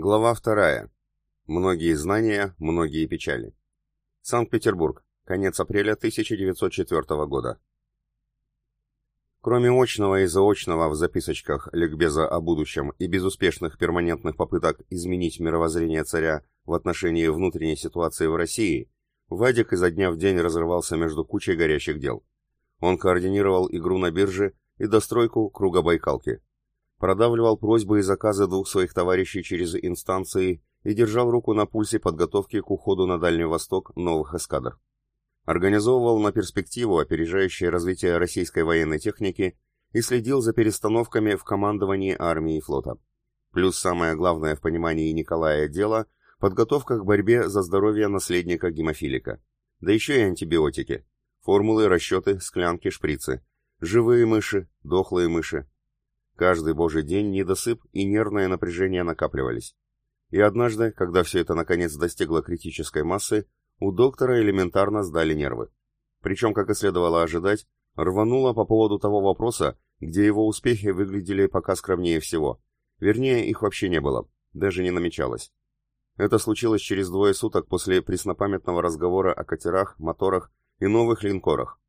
Глава вторая. Многие знания, многие печали. Санкт-Петербург. Конец апреля 1904 года. Кроме очного и заочного в записочках ликбеза о будущем и безуспешных перманентных попыток изменить мировоззрение царя в отношении внутренней ситуации в России, Вадик изо дня в день разрывался между кучей горящих дел. Он координировал игру на бирже и достройку круга Байкалки продавливал просьбы и заказы двух своих товарищей через инстанции и держал руку на пульсе подготовки к уходу на Дальний Восток новых эскадр. Организовывал на перспективу опережающее развитие российской военной техники и следил за перестановками в командовании армии и флота. Плюс самое главное в понимании Николая дело – подготовка к борьбе за здоровье наследника гемофилика. Да еще и антибиотики. Формулы, расчеты, склянки, шприцы. Живые мыши, дохлые мыши, Каждый божий день недосып и нервное напряжение накапливались. И однажды, когда все это наконец достигло критической массы, у доктора элементарно сдали нервы. Причем, как и следовало ожидать, рвануло по поводу того вопроса, где его успехи выглядели пока скромнее всего. Вернее, их вообще не было, даже не намечалось. Это случилось через двое суток после преснопамятного разговора о катерах, моторах и новых линкорах.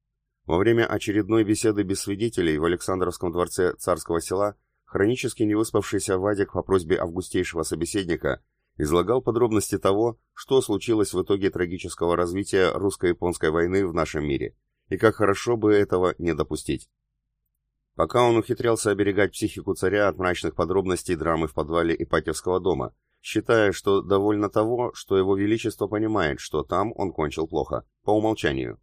Во время очередной беседы без свидетелей в Александровском дворце царского села хронически невыспавшийся Вадик по просьбе августейшего собеседника излагал подробности того, что случилось в итоге трагического развития русско-японской войны в нашем мире, и как хорошо бы этого не допустить. Пока он ухитрялся оберегать психику царя от мрачных подробностей драмы в подвале Ипатьевского дома, считая, что довольно того, что его величество понимает, что там он кончил плохо, по умолчанию.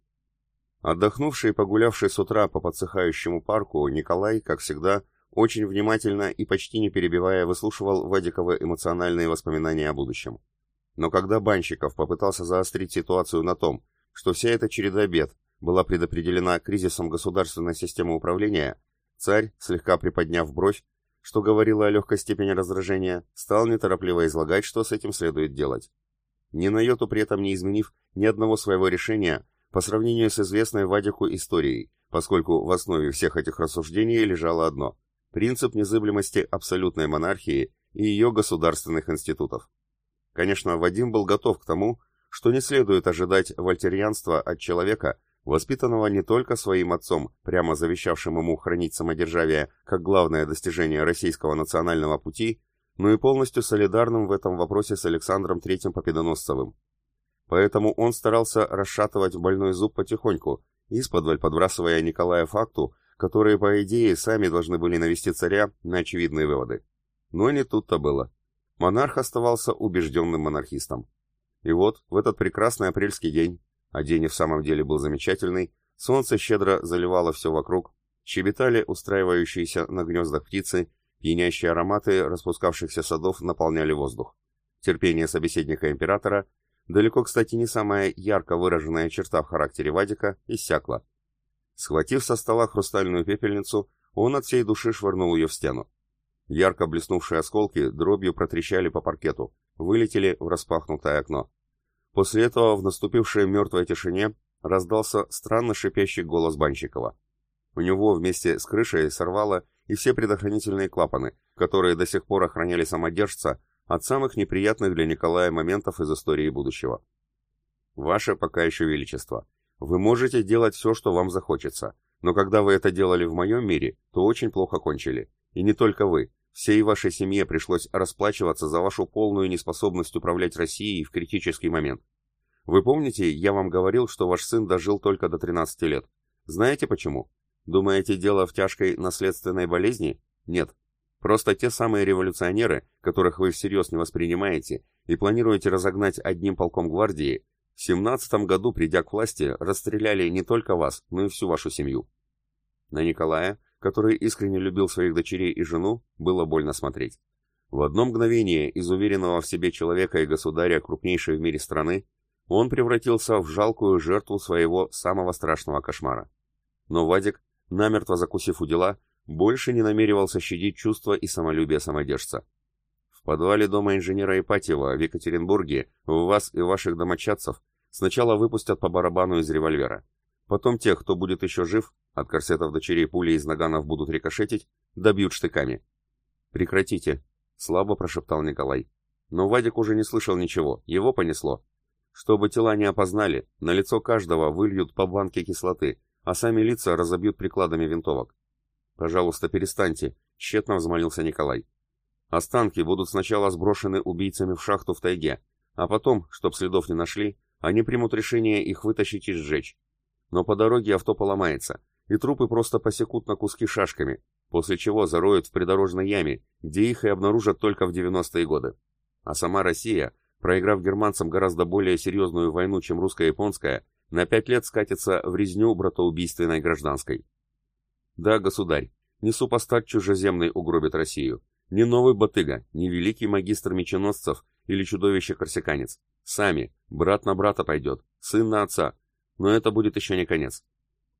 Отдохнувший и погулявший с утра по подсыхающему парку, Николай, как всегда, очень внимательно и почти не перебивая выслушивал Вадиковы эмоциональные воспоминания о будущем. Но когда Банщиков попытался заострить ситуацию на том, что вся эта череда бед была предопределена кризисом государственной системы управления, царь, слегка приподняв бровь, что говорило о легкой степени раздражения, стал неторопливо излагать, что с этим следует делать. Ни на йоту при этом не изменив ни одного своего решения, по сравнению с известной Вадику историей, поскольку в основе всех этих рассуждений лежало одно – принцип незыблемости абсолютной монархии и ее государственных институтов. Конечно, Вадим был готов к тому, что не следует ожидать вольтерьянства от человека, воспитанного не только своим отцом, прямо завещавшим ему хранить самодержавие как главное достижение российского национального пути, но и полностью солидарным в этом вопросе с Александром III Победоносцевым, Поэтому он старался расшатывать больной зуб потихоньку, исподволь подбрасывая Николая факту, которые, по идее, сами должны были навести царя на очевидные выводы. Но не тут-то было. Монарх оставался убежденным монархистом. И вот, в этот прекрасный апрельский день, а день и в самом деле был замечательный, солнце щедро заливало все вокруг, щебетали устраивающиеся на гнездах птицы, пьянящие ароматы распускавшихся садов наполняли воздух. Терпение собеседника императора далеко, кстати, не самая ярко выраженная черта в характере Вадика, иссякла. Схватив со стола хрустальную пепельницу, он от всей души швырнул ее в стену. Ярко блеснувшие осколки дробью протрещали по паркету, вылетели в распахнутое окно. После этого в наступившей мертвой тишине раздался странно шипящий голос Банщикова. У него вместе с крышей сорвало и все предохранительные клапаны, которые до сих пор охраняли самодержца от самых неприятных для Николая моментов из истории будущего. Ваше пока еще величество, вы можете делать все, что вам захочется, но когда вы это делали в моем мире, то очень плохо кончили. И не только вы, всей вашей семье пришлось расплачиваться за вашу полную неспособность управлять Россией в критический момент. Вы помните, я вам говорил, что ваш сын дожил только до 13 лет. Знаете почему? Думаете, дело в тяжкой наследственной болезни? Нет, Просто те самые революционеры, которых вы всерьез не воспринимаете и планируете разогнать одним полком гвардии, в 17 году, придя к власти, расстреляли не только вас, но и всю вашу семью. На Николая, который искренне любил своих дочерей и жену, было больно смотреть. В одно мгновение из уверенного в себе человека и государя крупнейшей в мире страны он превратился в жалкую жертву своего самого страшного кошмара. Но Вадик, намертво закусив у дела, больше не намеревался щадить чувства и самолюбие самодержца. В подвале дома инженера Ипатьева в Екатеринбурге в вас и ваших домочадцев сначала выпустят по барабану из револьвера. Потом тех, кто будет еще жив, от корсетов дочерей пули из наганов будут рикошетить, добьют штыками. «Прекратите», — слабо прошептал Николай. Но Вадик уже не слышал ничего, его понесло. Чтобы тела не опознали, на лицо каждого выльют по банке кислоты, а сами лица разобьют прикладами винтовок. «Пожалуйста, перестаньте», — тщетно взмолился Николай. «Останки будут сначала сброшены убийцами в шахту в тайге, а потом, чтоб следов не нашли, они примут решение их вытащить и сжечь. Но по дороге авто поломается, и трупы просто посекут на куски шашками, после чего зароют в придорожной яме, где их и обнаружат только в 90-е годы. А сама Россия, проиграв германцам гораздо более серьезную войну, чем русско-японская, на пять лет скатится в резню братоубийственной гражданской. Да, государь, не супостат чужеземный угробит Россию, не новый Батыга, не великий магистр меченосцев или чудовище-корсиканец. Сами, брат на брата пойдет, сын на отца. Но это будет еще не конец.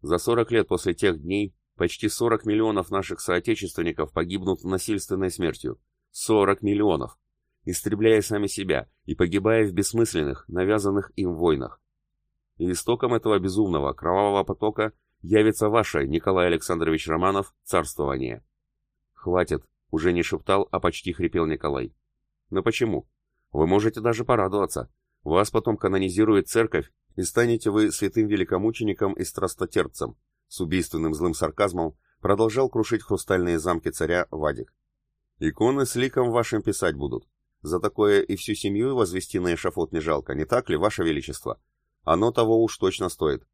За 40 лет после тех дней почти 40 миллионов наших соотечественников погибнут насильственной смертью. 40 миллионов! Истребляя сами себя и погибая в бессмысленных, навязанных им войнах. И истоком этого безумного, кровавого потока явится ваше, Николай Александрович Романов, царствование. Хватит, уже не шептал, а почти хрипел Николай. Но почему? Вы можете даже порадоваться. Вас потом канонизирует церковь, и станете вы святым великомучеником и страстотерпцем. С убийственным злым сарказмом продолжал крушить хрустальные замки царя Вадик. Иконы с ликом вашим писать будут. За такое и всю семью возвести на эшафот не жалко, не так ли, ваше величество? Оно того уж точно стоит.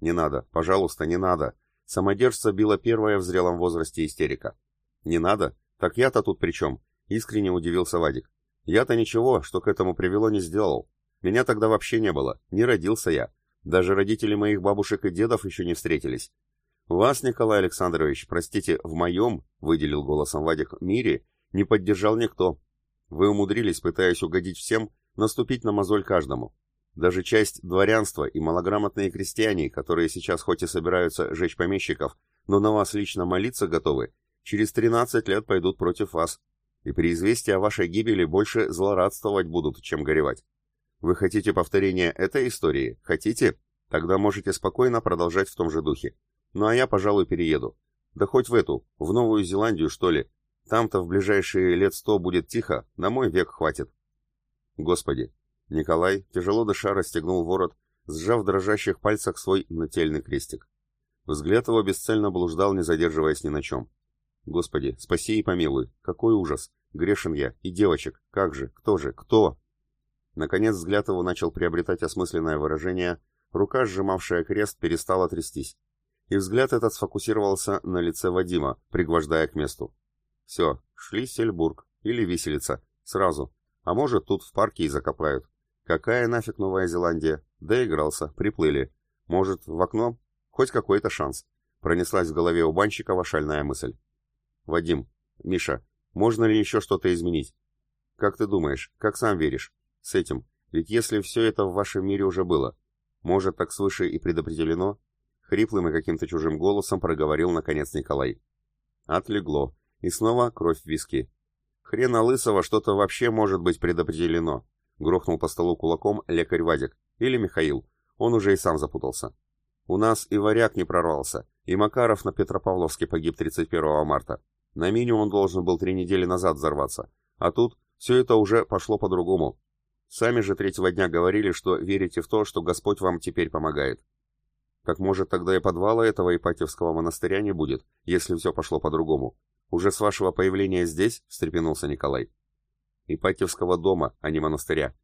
Не надо, пожалуйста, не надо. Самодержца била первая в зрелом возрасте истерика. Не надо? Так я-то тут при чем? Искренне удивился Вадик. Я-то ничего, что к этому привело, не сделал. Меня тогда вообще не было, не родился я. Даже родители моих бабушек и дедов еще не встретились. Вас, Николай Александрович, простите, в моем, выделил голосом Вадик, мире не поддержал никто. Вы умудрились, пытаясь угодить всем, наступить на мозоль каждому. Даже часть дворянства и малограмотные крестьяне, которые сейчас хоть и собираются жечь помещиков, но на вас лично молиться готовы, через 13 лет пойдут против вас, и при известии о вашей гибели больше злорадствовать будут, чем горевать. Вы хотите повторения этой истории? Хотите? Тогда можете спокойно продолжать в том же духе. Ну а я, пожалуй, перееду. Да хоть в эту, в Новую Зеландию, что ли. Там-то в ближайшие лет сто будет тихо, на мой век хватит. Господи. Николай, тяжело дыша, расстегнул ворот, сжав в дрожащих пальцах свой нательный крестик. Взгляд его бесцельно блуждал, не задерживаясь ни на чем. Господи, спаси и помилуй, какой ужас! Грешен я, и девочек, как же, кто же, кто? Наконец взгляд его начал приобретать осмысленное выражение, рука, сжимавшая крест, перестала трястись. И взгляд этот сфокусировался на лице Вадима, пригвождая к месту. Все, шли Сельбург, или виселица, сразу. А может, тут в парке и закопают. Какая нафиг Новая Зеландия? Доигрался, приплыли. Может, в окно? Хоть какой-то шанс. Пронеслась в голове у Банщикова шальная мысль. Вадим, Миша, можно ли еще что-то изменить? Как ты думаешь, как сам веришь? С этим, ведь если все это в вашем мире уже было, может, так свыше и предопределено? Хриплым и каким-то чужим голосом проговорил наконец Николай. Отлегло. И снова кровь в виски. Хрена лысого что-то вообще может быть предопределено. Грохнул по столу кулаком лекарь Вадик. Или Михаил. Он уже и сам запутался. У нас и варяг не прорвался, и Макаров на Петропавловске погиб 31 марта. На минимум он должен был три недели назад взорваться. А тут все это уже пошло по-другому. Сами же третьего дня говорили, что верите в то, что Господь вам теперь помогает. Так может тогда и подвала этого Ипатьевского монастыря не будет, если все пошло по-другому. Уже с вашего появления здесь, встрепенулся Николай. Ипатьевского дома, а не монастыря.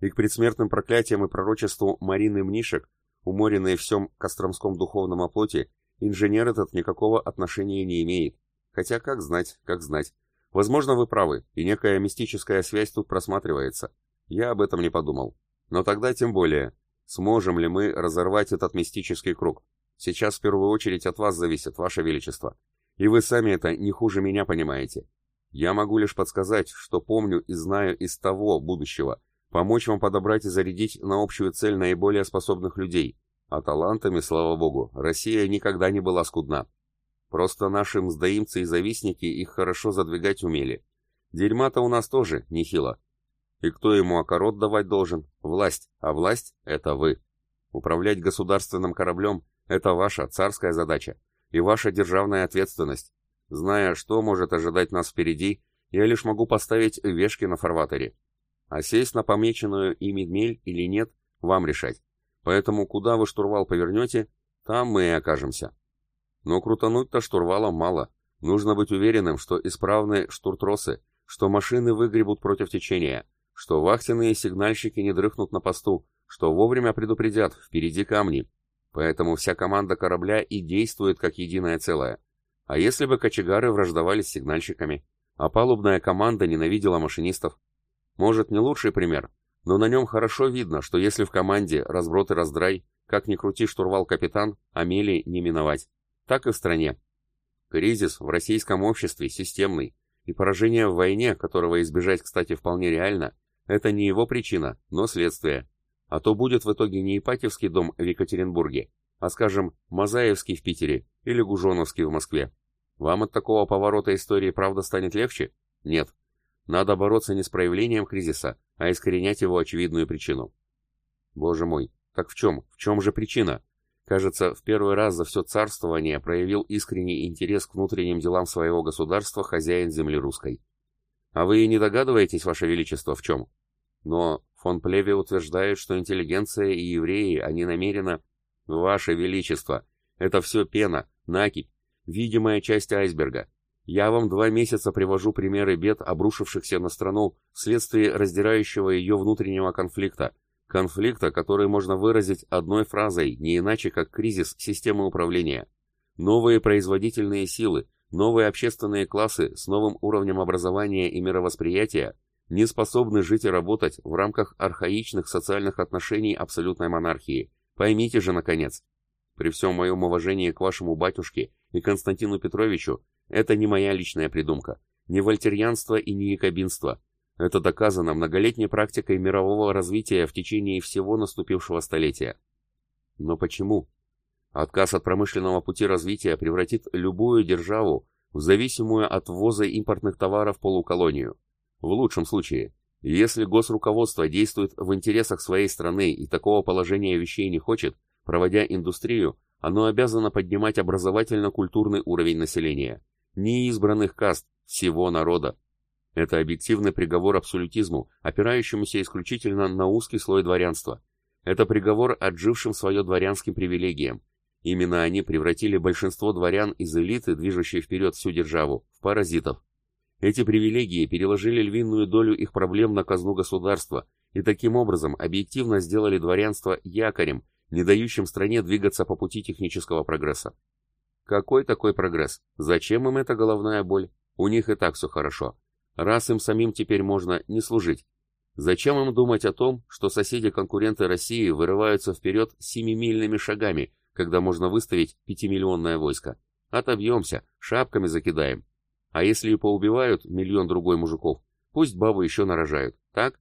И к предсмертным проклятиям и пророчеству Марины Мнишек, уморенной всем Костромском духовном оплоте, инженер этот никакого отношения не имеет. Хотя как знать, как знать. Возможно, вы правы, и некая мистическая связь тут просматривается. Я об этом не подумал. Но тогда тем более. Сможем ли мы разорвать этот мистический круг? Сейчас в первую очередь от вас зависит, ваше величество. И вы сами это не хуже меня понимаете. Я могу лишь подсказать, что помню и знаю из того будущего, помочь вам подобрать и зарядить на общую цель наиболее способных людей. А талантами, слава богу, Россия никогда не была скудна. Просто наши мздоимцы и завистники их хорошо задвигать умели. Дерьма-то у нас тоже нехило. И кто ему окорот давать должен? Власть. А власть — это вы. Управлять государственным кораблем — это ваша царская задача и ваша державная ответственность. Зная, что может ожидать нас впереди, я лишь могу поставить вешки на фарватере. А сесть на помеченную ими мель или нет, вам решать. Поэтому куда вы штурвал повернете, там мы и окажемся. Но крутануть-то штурвалом мало. Нужно быть уверенным, что исправны штуртросы, что машины выгребут против течения, что вахтенные сигнальщики не дрыхнут на посту, что вовремя предупредят, впереди камни. Поэтому вся команда корабля и действует как единое целое. А если бы кочегары враждовали с сигнальщиками, а палубная команда ненавидела машинистов? Может, не лучший пример, но на нем хорошо видно, что если в команде разброд и раздрай, как ни крути штурвал капитан, Амелии не миновать. Так и в стране. Кризис в российском обществе системный, и поражение в войне, которого избежать, кстати, вполне реально, это не его причина, но следствие. А то будет в итоге не Ипатьевский дом в Екатеринбурге, а, скажем, Мазаевский в Питере или Гужоновский в Москве. Вам от такого поворота истории правда станет легче? Нет. Надо бороться не с проявлением кризиса, а искоренять его очевидную причину. Боже мой, так в чем? В чем же причина? Кажется, в первый раз за все царствование проявил искренний интерес к внутренним делам своего государства хозяин земли русской. А вы и не догадываетесь, Ваше Величество, в чем? Но фон Плеве утверждает, что интеллигенция и евреи, они намеренно... Ваше Величество, это все пена, накипь, видимая часть айсберга. Я вам два месяца привожу примеры бед, обрушившихся на страну вследствие раздирающего ее внутреннего конфликта, Конфликта, который можно выразить одной фразой, не иначе как кризис системы управления. Новые производительные силы, новые общественные классы с новым уровнем образования и мировосприятия не способны жить и работать в рамках архаичных социальных отношений абсолютной монархии. Поймите же, наконец. При всем моем уважении к вашему батюшке и Константину Петровичу, это не моя личная придумка, не вольтерьянство и не якобинство, это доказано многолетней практикой мирового развития в течение всего наступившего столетия. Но почему? Отказ от промышленного пути развития превратит любую державу в зависимую от ввоза импортных товаров полуколонию. В лучшем случае, если госруководство действует в интересах своей страны и такого положения вещей не хочет, проводя индустрию, оно обязано поднимать образовательно-культурный уровень населения. Не избранных каст, всего народа. Это объективный приговор абсолютизму, опирающемуся исключительно на узкий слой дворянства. Это приговор отжившим свое дворянским привилегиям. Именно они превратили большинство дворян из элиты, движущей вперед всю державу, в паразитов. Эти привилегии переложили львиную долю их проблем на казну государства и таким образом объективно сделали дворянство якорем, не дающим стране двигаться по пути технического прогресса. Какой такой прогресс? Зачем им эта головная боль? У них и так все хорошо раз им самим теперь можно не служить. Зачем им думать о том, что соседи-конкуренты России вырываются вперед семимильными шагами, когда можно выставить пятимиллионное войско? Отобьемся, шапками закидаем. А если и поубивают миллион другой мужиков, пусть бабы еще нарожают, так?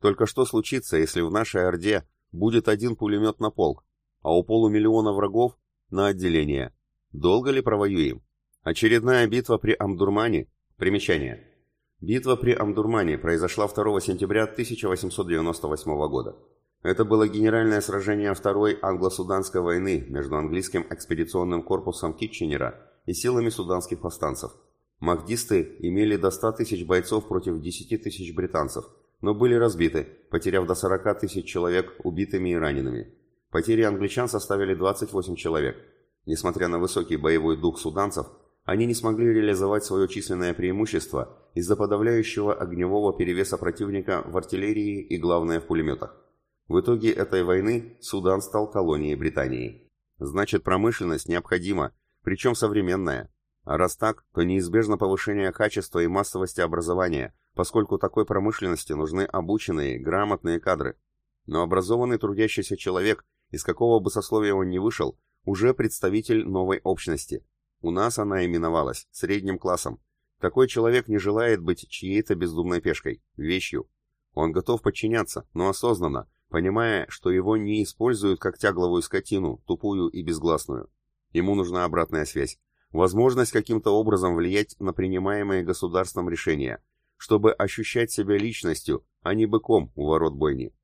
Только что случится, если в нашей Орде будет один пулемет на полк, а у полумиллиона врагов на отделение? Долго ли провоюем? Очередная битва при Амдурмане? Примечание. Битва при Амдурмане произошла 2 сентября 1898 года. Это было генеральное сражение Второй англо-суданской войны между английским экспедиционным корпусом Китченера и силами суданских повстанцев. Махдисты имели до 100 тысяч бойцов против 10 тысяч британцев, но были разбиты, потеряв до 40 тысяч человек убитыми и ранеными. Потери англичан составили 28 человек. Несмотря на высокий боевой дух суданцев, они не смогли реализовать свое численное преимущество из-за подавляющего огневого перевеса противника в артиллерии и, главное, в пулеметах. В итоге этой войны Судан стал колонией Британии. Значит, промышленность необходима, причем современная. А раз так, то неизбежно повышение качества и массовости образования, поскольку такой промышленности нужны обученные, грамотные кадры. Но образованный трудящийся человек, из какого бы сословия он ни вышел, уже представитель новой общности – у нас она именовалась средним классом. Такой человек не желает быть чьей-то бездумной пешкой, вещью. Он готов подчиняться, но осознанно, понимая, что его не используют как тягловую скотину, тупую и безгласную. Ему нужна обратная связь, возможность каким-то образом влиять на принимаемые государством решения, чтобы ощущать себя личностью, а не быком у ворот бойни.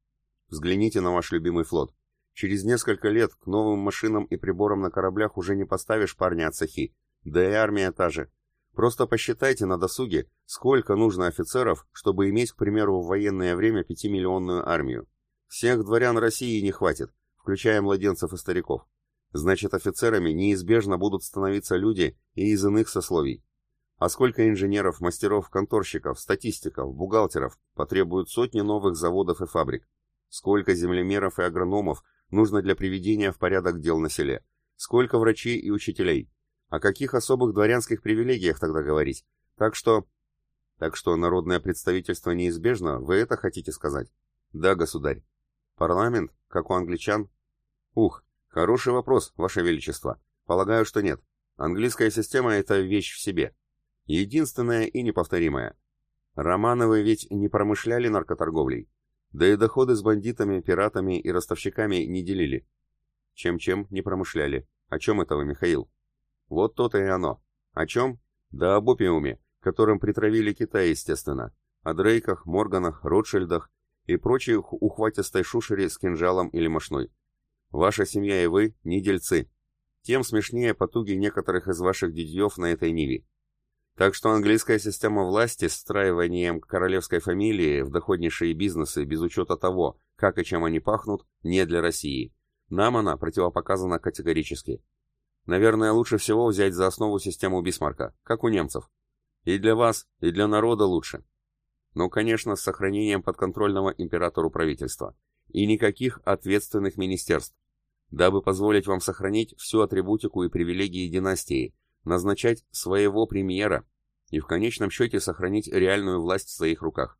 Взгляните на ваш любимый флот. Через несколько лет к новым машинам и приборам на кораблях уже не поставишь парня от сахи. Да и армия та же. Просто посчитайте на досуге, сколько нужно офицеров, чтобы иметь, к примеру, в военное время пятимиллионную армию. Всех дворян России не хватит, включая младенцев и стариков. Значит, офицерами неизбежно будут становиться люди и из иных сословий. А сколько инженеров, мастеров, конторщиков, статистиков, бухгалтеров потребуют сотни новых заводов и фабрик? Сколько землемеров и агрономов нужно для приведения в порядок дел на селе? Сколько врачей и учителей? О каких особых дворянских привилегиях тогда говорить? Так что... Так что народное представительство неизбежно, вы это хотите сказать? Да, государь. Парламент, как у англичан? Ух, хороший вопрос, ваше величество. Полагаю, что нет. Английская система — это вещь в себе. Единственная и неповторимая. Романовы ведь не промышляли наркоторговлей. Да и доходы с бандитами, пиратами и ростовщиками не делили. Чем-чем не промышляли. О чем это вы, Михаил? Вот то-то и оно. О чем? Да об опиуме, которым притравили Китай, естественно. О Дрейках, Морганах, Ротшильдах и прочей ухватистой шушере с кинжалом или мошной. Ваша семья и вы не дельцы. Тем смешнее потуги некоторых из ваших дядьев на этой ниве. Так что английская система власти с встраиванием королевской фамилии в доходнейшие бизнесы без учета того, как и чем они пахнут, не для России. Нам она противопоказана категорически. Наверное, лучше всего взять за основу систему Бисмарка, как у немцев. И для вас, и для народа лучше. Ну, конечно, с сохранением подконтрольного императору правительства. И никаких ответственных министерств. Дабы позволить вам сохранить всю атрибутику и привилегии династии, назначать своего премьера и в конечном счете сохранить реальную власть в своих руках.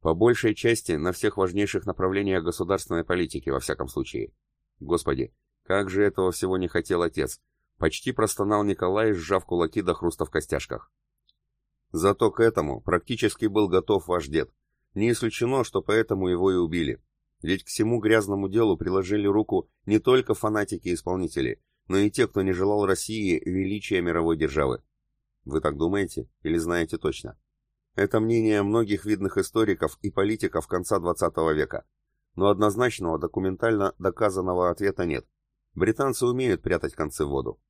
По большей части на всех важнейших направлениях государственной политики, во всяком случае. Господи, как же этого всего не хотел отец. Почти простонал Николай, сжав кулаки до хруста в костяшках. Зато к этому практически был готов ваш дед. Не исключено, что поэтому его и убили. Ведь к всему грязному делу приложили руку не только фанатики-исполнители, но и те, кто не желал России величия мировой державы. Вы так думаете или знаете точно? Это мнение многих видных историков и политиков конца XX века. Но однозначного документально доказанного ответа нет. Британцы умеют прятать концы в воду.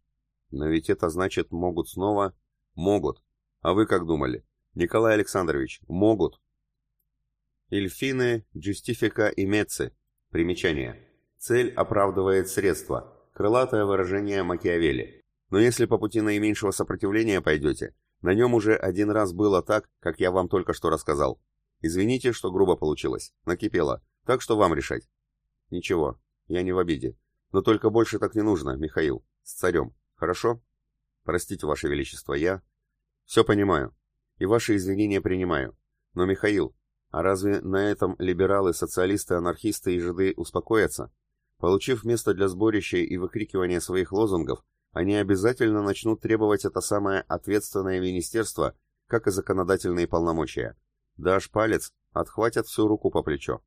Но ведь это значит могут снова... Могут. А вы как думали? Николай Александрович, могут. Ильфины, джустифика и меци. Примечание. Цель оправдывает средства. Крылатое выражение Макиавелли. Но если по пути наименьшего сопротивления пойдете, на нем уже один раз было так, как я вам только что рассказал. Извините, что грубо получилось. Накипело. Так что вам решать. Ничего, я не в обиде. Но только больше так не нужно, Михаил. С царем. Хорошо? Простите, Ваше Величество, я... Все понимаю. И ваши извинения принимаю. Но, Михаил, а разве на этом либералы, социалисты, анархисты и жиды успокоятся? Получив место для сборища и выкрикивания своих лозунгов, они обязательно начнут требовать это самое ответственное министерство, как и законодательные полномочия. Дашь палец, отхватят всю руку по плечо.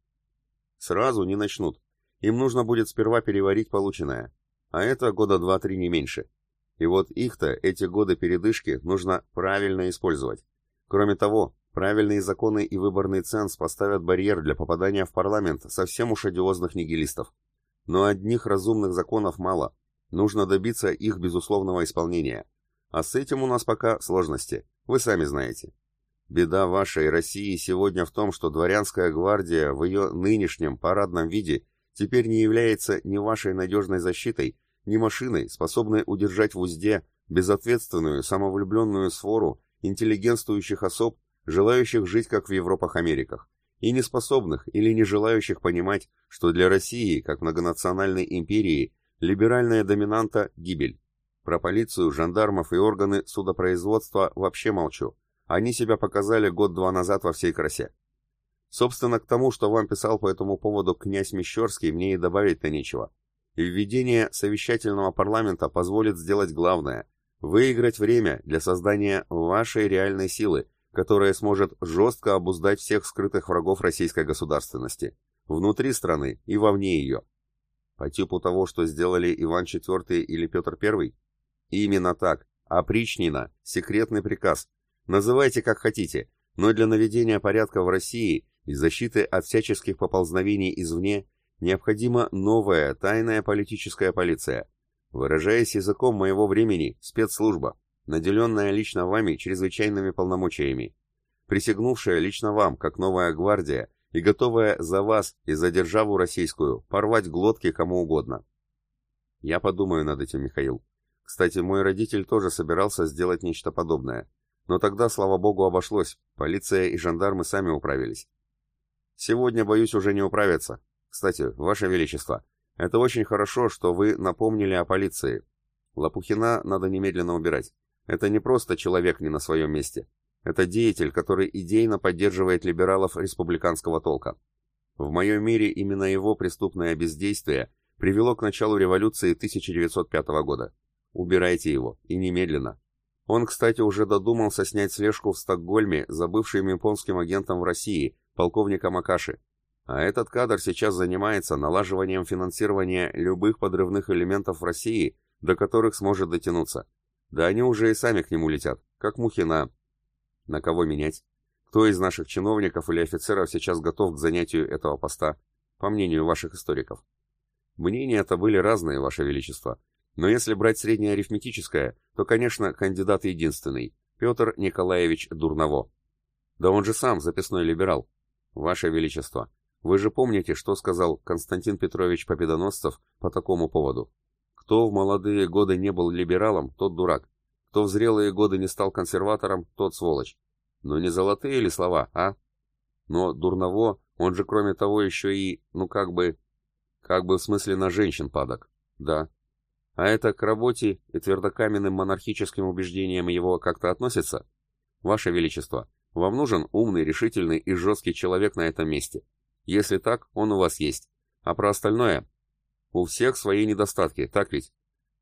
Сразу не начнут. Им нужно будет сперва переварить полученное. А это года два-три не меньше. И вот их-то, эти годы передышки, нужно правильно использовать. Кроме того, правильные законы и выборный ценз поставят барьер для попадания в парламент совсем уж одиозных нигилистов. Но одних разумных законов мало. Нужно добиться их безусловного исполнения. А с этим у нас пока сложности. Вы сами знаете. Беда вашей России сегодня в том, что дворянская гвардия в ее нынешнем парадном виде теперь не является ни вашей надежной защитой, ни машиной, способной удержать в узде безответственную, самовлюбленную свору интеллигентствующих особ, желающих жить как в Европах-Америках и неспособных или не желающих понимать, что для России, как многонациональной империи, либеральная доминанта – гибель. Про полицию, жандармов и органы судопроизводства вообще молчу. Они себя показали год-два назад во всей красе. Собственно, к тому, что вам писал по этому поводу князь Мещерский, мне и добавить-то нечего. Введение совещательного парламента позволит сделать главное – выиграть время для создания вашей реальной силы, которая сможет жестко обуздать всех скрытых врагов российской государственности, внутри страны и вовне ее. По типу того, что сделали Иван IV или Петр I? Именно так. Опричнина, секретный приказ. Называйте как хотите, но для наведения порядка в России и защиты от всяческих поползновений извне необходима новая тайная политическая полиция. Выражаясь языком моего времени, спецслужба. Наделенная лично вами чрезвычайными полномочиями, присягнувшая лично вам, как новая гвардия, и готовая за вас и за державу российскую порвать глотки кому угодно. Я подумаю над этим, Михаил. Кстати, мой родитель тоже собирался сделать нечто подобное. Но тогда, слава богу, обошлось. Полиция и жандармы сами управились. Сегодня, боюсь, уже не управятся. Кстати, Ваше Величество, это очень хорошо, что вы напомнили о полиции. Лопухина надо немедленно убирать. Это не просто человек не на своем месте. Это деятель, который идейно поддерживает либералов республиканского толка. В моем мире именно его преступное бездействие привело к началу революции 1905 года. Убирайте его, и немедленно. Он, кстати, уже додумался снять слежку в Стокгольме за бывшим японским агентом в России, полковником Акаши. А этот кадр сейчас занимается налаживанием финансирования любых подрывных элементов в России, до которых сможет дотянуться. Да они уже и сами к нему летят, как мухи на... На кого менять? Кто из наших чиновников или офицеров сейчас готов к занятию этого поста, по мнению ваших историков? Мнения-то были разные, Ваше Величество. Но если брать среднее арифметическое, то, конечно, кандидат единственный – Петр Николаевич Дурново. Да он же сам записной либерал. Ваше Величество, вы же помните, что сказал Константин Петрович Победоносцев по такому поводу? Кто в молодые годы не был либералом, тот дурак. Кто в зрелые годы не стал консерватором, тот сволочь. Ну не золотые ли слова, а? Но Дурново, он же кроме того еще и, ну как бы, как бы в смысле на женщин падок. Да. А это к работе и твердокаменным монархическим убеждениям его как-то относится? Ваше Величество, вам нужен умный, решительный и жесткий человек на этом месте. Если так, он у вас есть. А про остальное? У всех свои недостатки, так ведь?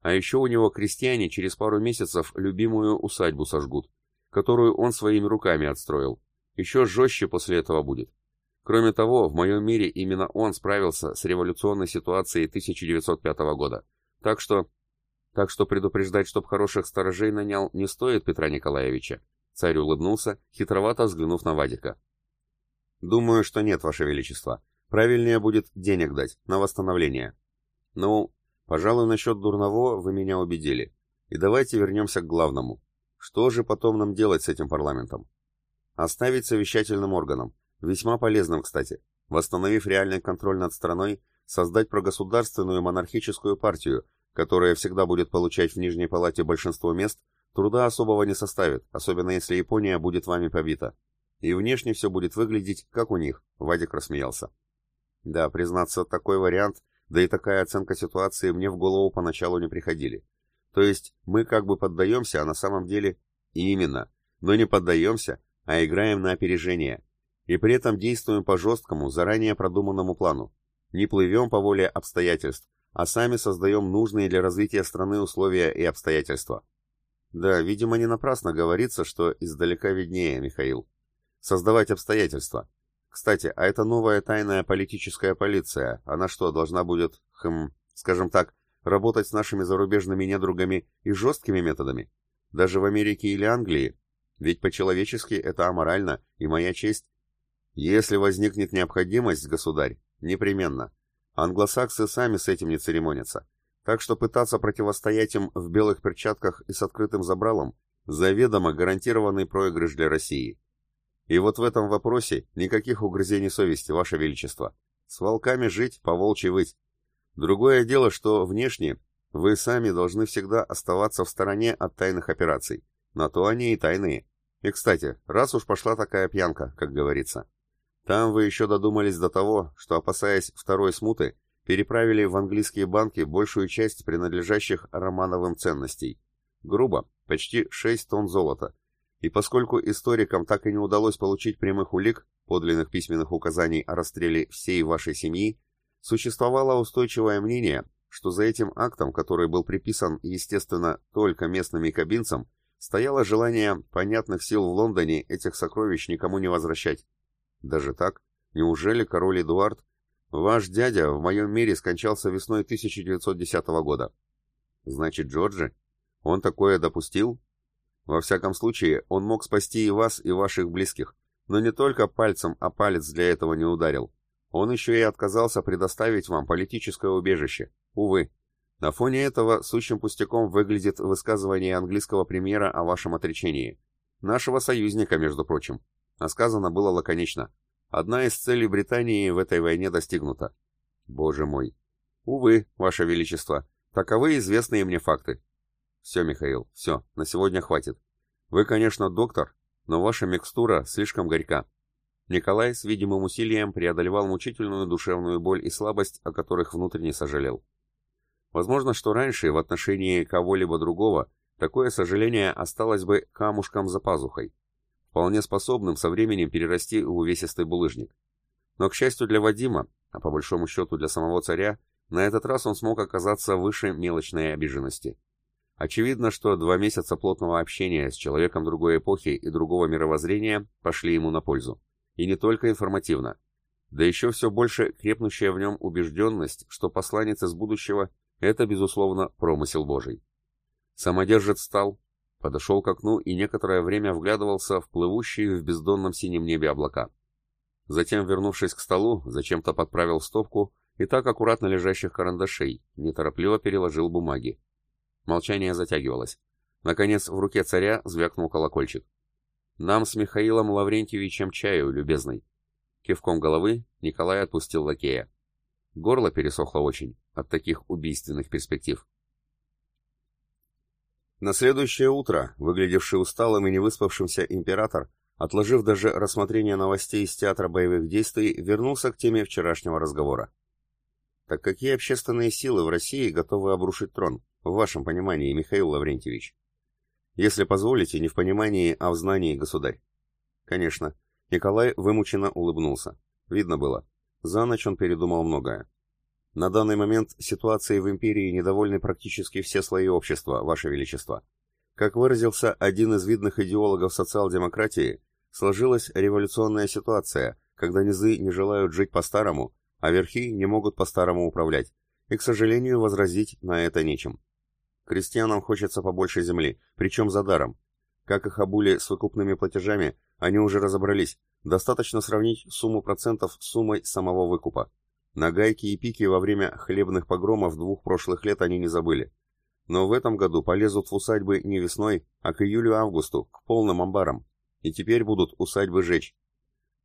А еще у него крестьяне через пару месяцев любимую усадьбу сожгут, которую он своими руками отстроил. Еще жестче после этого будет. Кроме того, в моем мире именно он справился с революционной ситуацией 1905 года. Так что... Так что предупреждать, чтоб хороших сторожей нанял, не стоит Петра Николаевича. Царь улыбнулся, хитровато взглянув на Вадика. «Думаю, что нет, Ваше Величество. Правильнее будет денег дать, на восстановление. Ну, пожалуй, насчет дурного вы меня убедили. И давайте вернемся к главному. Что же потом нам делать с этим парламентом? Оставить совещательным органом, весьма полезным, кстати. Восстановив реальный контроль над страной, создать прогосударственную монархическую партию, которая всегда будет получать в Нижней Палате большинство мест, труда особого не составит, особенно если Япония будет вами побита. И внешне все будет выглядеть, как у них, Вадик рассмеялся. Да, признаться, такой вариант да и такая оценка ситуации мне в голову поначалу не приходили. То есть мы как бы поддаемся, а на самом деле именно, но не поддаемся, а играем на опережение. И при этом действуем по жесткому, заранее продуманному плану. Не плывем по воле обстоятельств, а сами создаем нужные для развития страны условия и обстоятельства. Да, видимо, не напрасно говорится, что издалека виднее, Михаил. Создавать обстоятельства. Кстати, а эта новая тайная политическая полиция, она что, должна будет, хм, скажем так, работать с нашими зарубежными недругами и жесткими методами? Даже в Америке или Англии? Ведь по-человечески это аморально, и моя честь. Если возникнет необходимость, государь, непременно. Англосаксы сами с этим не церемонятся. Так что пытаться противостоять им в белых перчатках и с открытым забралом заведомо гарантированный проигрыш для России. И вот в этом вопросе никаких угрызений совести, Ваше Величество. С волками жить, по волчьи выть. Другое дело, что внешне вы сами должны всегда оставаться в стороне от тайных операций. На то они и тайные. И, кстати, раз уж пошла такая пьянка, как говорится. Там вы еще додумались до того, что, опасаясь второй смуты, переправили в английские банки большую часть принадлежащих Романовым ценностей. Грубо, почти 6 тонн золота, и поскольку историкам так и не удалось получить прямых улик, подлинных письменных указаний о расстреле всей вашей семьи, существовало устойчивое мнение, что за этим актом, который был приписан, естественно, только местным якобинцам, стояло желание понятных сил в Лондоне этих сокровищ никому не возвращать. Даже так? Неужели король Эдуард? Ваш дядя в моем мире скончался весной 1910 года. Значит, Джорджи? Он такое допустил? Во всяком случае, он мог спасти и вас, и ваших близких, но не только пальцем, а палец для этого не ударил. Он еще и отказался предоставить вам политическое убежище. Увы. На фоне этого сущим пустяком выглядит высказывание английского премьера о вашем отречении. Нашего союзника, между прочим. А сказано было лаконично. Одна из целей Британии в этой войне достигнута. Боже мой. Увы, ваше величество, таковы известные мне факты. Все, Михаил, все, на сегодня хватит. Вы, конечно, доктор, но ваша микстура слишком горька. Николай с видимым усилием преодолевал мучительную душевную боль и слабость, о которых внутренне сожалел. Возможно, что раньше в отношении кого-либо другого такое сожаление осталось бы камушком за пазухой, вполне способным со временем перерасти в увесистый булыжник. Но, к счастью для Вадима, а по большому счету для самого царя, на этот раз он смог оказаться выше мелочной обиженности. Очевидно, что два месяца плотного общения с человеком другой эпохи и другого мировоззрения пошли ему на пользу. И не только информативно. Да еще все больше крепнущая в нем убежденность, что посланец из будущего – это, безусловно, промысел Божий. Самодержец встал, подошел к окну и некоторое время вглядывался в плывущие в бездонном синем небе облака. Затем, вернувшись к столу, зачем-то подправил стопку и так аккуратно лежащих карандашей, неторопливо переложил бумаги. Молчание затягивалось. Наконец, в руке царя звякнул колокольчик. «Нам с Михаилом Лаврентьевичем чаю, любезный». Кивком головы Николай отпустил лакея. Горло пересохло очень от таких убийственных перспектив. На следующее утро, выглядевший усталым и невыспавшимся император, отложив даже рассмотрение новостей из театра боевых действий, вернулся к теме вчерашнего разговора. Так какие общественные силы в России готовы обрушить трон, в вашем понимании, Михаил Лаврентьевич? Если позволите, не в понимании, а в знании, государь. Конечно. Николай вымученно улыбнулся. Видно было. За ночь он передумал многое. На данный момент ситуацией в империи недовольны практически все слои общества, Ваше Величество. Как выразился один из видных идеологов социал-демократии, сложилась революционная ситуация, когда низы не желают жить по-старому, а верхи не могут по-старому управлять, и, к сожалению, возразить на это нечем. Крестьянам хочется побольше земли, причем за даром. Как их обули с выкупными платежами, они уже разобрались, достаточно сравнить сумму процентов с суммой самого выкупа. На гайки и пики во время хлебных погромов двух прошлых лет они не забыли. Но в этом году полезут в усадьбы не весной, а к июлю-августу, к полным амбарам. И теперь будут усадьбы жечь.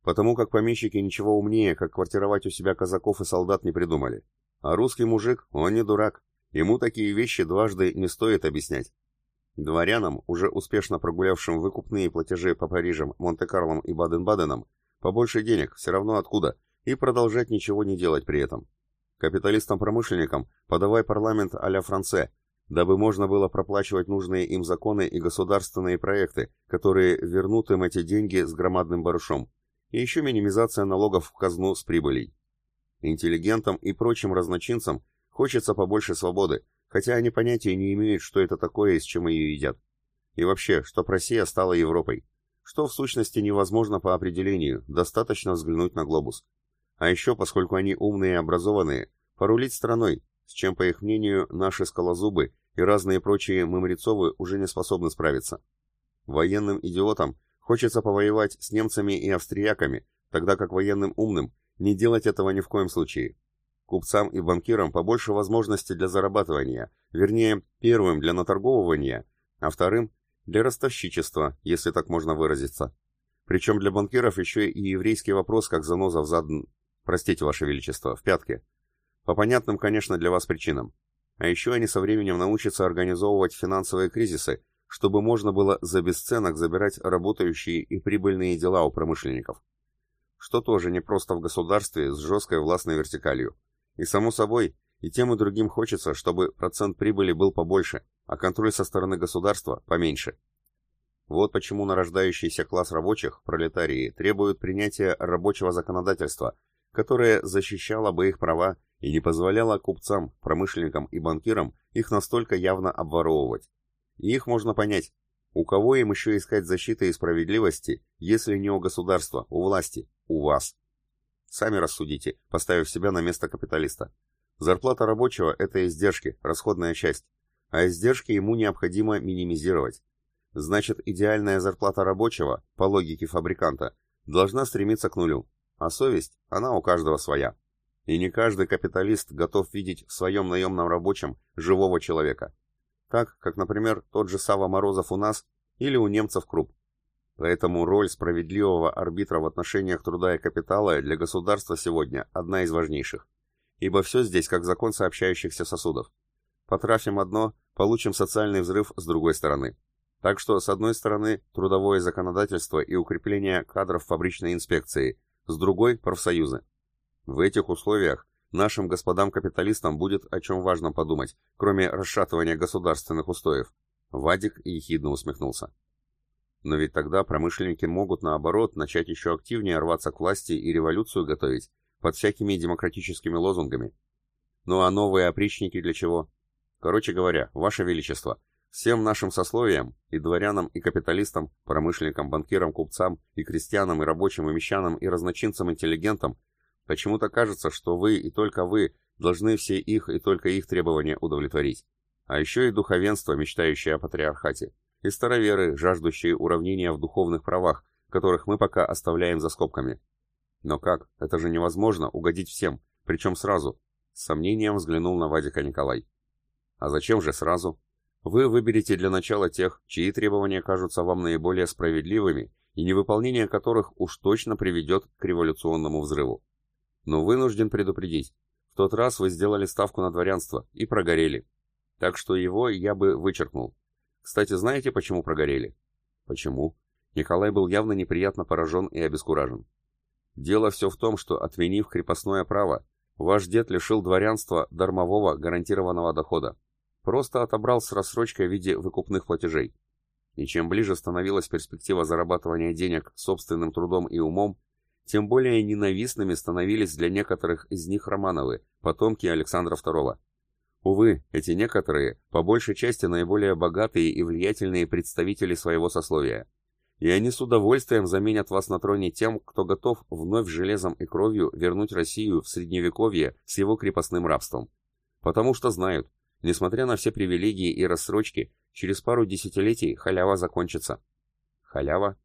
Потому как помещики ничего умнее, как квартировать у себя казаков и солдат не придумали. А русский мужик, он не дурак. Ему такие вещи дважды не стоит объяснять. Дворянам, уже успешно прогулявшим выкупные платежи по Парижам, Монте-Карлам и Баден-Баденам, побольше денег, все равно откуда, и продолжать ничего не делать при этом. Капиталистам-промышленникам подавай парламент а-ля Франце, дабы можно было проплачивать нужные им законы и государственные проекты, которые вернут им эти деньги с громадным барышом, и еще минимизация налогов в казну с прибылей. Интеллигентам и прочим разночинцам хочется побольше свободы, хотя они понятия не имеют, что это такое и с чем ее едят. И вообще, чтоб Россия стала Европой. Что в сущности невозможно по определению, достаточно взглянуть на глобус. А еще, поскольку они умные и образованные, порулить страной, с чем, по их мнению, наши скалозубы и разные прочие мымрецовы уже не способны справиться. Военным идиотам хочется повоевать с немцами и австрияками, тогда как военным умным не делать этого ни в коем случае. Купцам и банкирам побольше возможностей для зарабатывания, вернее, первым для наторговывания, а вторым для ростовщичества, если так можно выразиться. Причем для банкиров еще и еврейский вопрос как заноза в зад... Простите, Ваше Величество, в пятке. По понятным, конечно, для вас причинам. А еще они со временем научатся организовывать финансовые кризисы, чтобы можно было за бесценок забирать работающие и прибыльные дела у промышленников. Что тоже не просто в государстве с жесткой властной вертикалью. И само собой, и тем и другим хочется, чтобы процент прибыли был побольше, а контроль со стороны государства поменьше. Вот почему нарождающийся класс рабочих, пролетарии, требуют принятия рабочего законодательства, которое защищало бы их права и не позволяло купцам, промышленникам и банкирам их настолько явно обворовывать. И их можно понять. У кого им еще искать защиты и справедливости, если не у государства, у власти, у вас? Сами рассудите, поставив себя на место капиталиста. Зарплата рабочего – это издержки, расходная часть. А издержки ему необходимо минимизировать. Значит, идеальная зарплата рабочего, по логике фабриканта, должна стремиться к нулю. А совесть, она у каждого своя. И не каждый капиталист готов видеть в своем наемном рабочем живого человека. Так, как, например, тот же Сава Морозов у нас или у немцев Круп. Поэтому роль справедливого арбитра в отношениях труда и капитала для государства сегодня одна из важнейших. Ибо все здесь как закон сообщающихся сосудов. Потрафим одно, получим социальный взрыв с другой стороны. Так что, с одной стороны, трудовое законодательство и укрепление кадров фабричной инспекции, с другой – профсоюзы. В этих условиях нашим господам-капиталистам будет о чем важном подумать, кроме расшатывания государственных устоев. Вадик ехидно усмехнулся. Но ведь тогда промышленники могут, наоборот, начать еще активнее рваться к власти и революцию готовить, под всякими демократическими лозунгами. Ну а новые опричники для чего? Короче говоря, Ваше Величество, всем нашим сословиям, и дворянам, и капиталистам, промышленникам, банкирам, купцам, и крестьянам, и рабочим, и мещанам, и разночинцам, интеллигентам, почему-то кажется, что вы и только вы должны все их и только их требования удовлетворить. А еще и духовенство, мечтающее о патриархате, и староверы, жаждущие уравнения в духовных правах, которых мы пока оставляем за скобками. Но как? Это же невозможно угодить всем, причем сразу. С сомнением взглянул на Вадика Николай. А зачем же сразу? Вы выберете для начала тех, чьи требования кажутся вам наиболее справедливыми, и невыполнение которых уж точно приведет к революционному взрыву. Но вынужден предупредить. В тот раз вы сделали ставку на дворянство и прогорели. Так что его я бы вычеркнул. Кстати, знаете, почему прогорели? Почему? Николай был явно неприятно поражен и обескуражен. Дело все в том, что, отменив крепостное право, ваш дед лишил дворянства дармового гарантированного дохода. Просто отобрал с рассрочкой в виде выкупных платежей. И чем ближе становилась перспектива зарабатывания денег собственным трудом и умом, тем более ненавистными становились для некоторых из них Романовы, потомки Александра II. Увы, эти некоторые, по большей части наиболее богатые и влиятельные представители своего сословия. И они с удовольствием заменят вас на троне тем, кто готов вновь железом и кровью вернуть Россию в Средневековье с его крепостным рабством. Потому что знают, несмотря на все привилегии и рассрочки, через пару десятилетий халява закончится. Халява?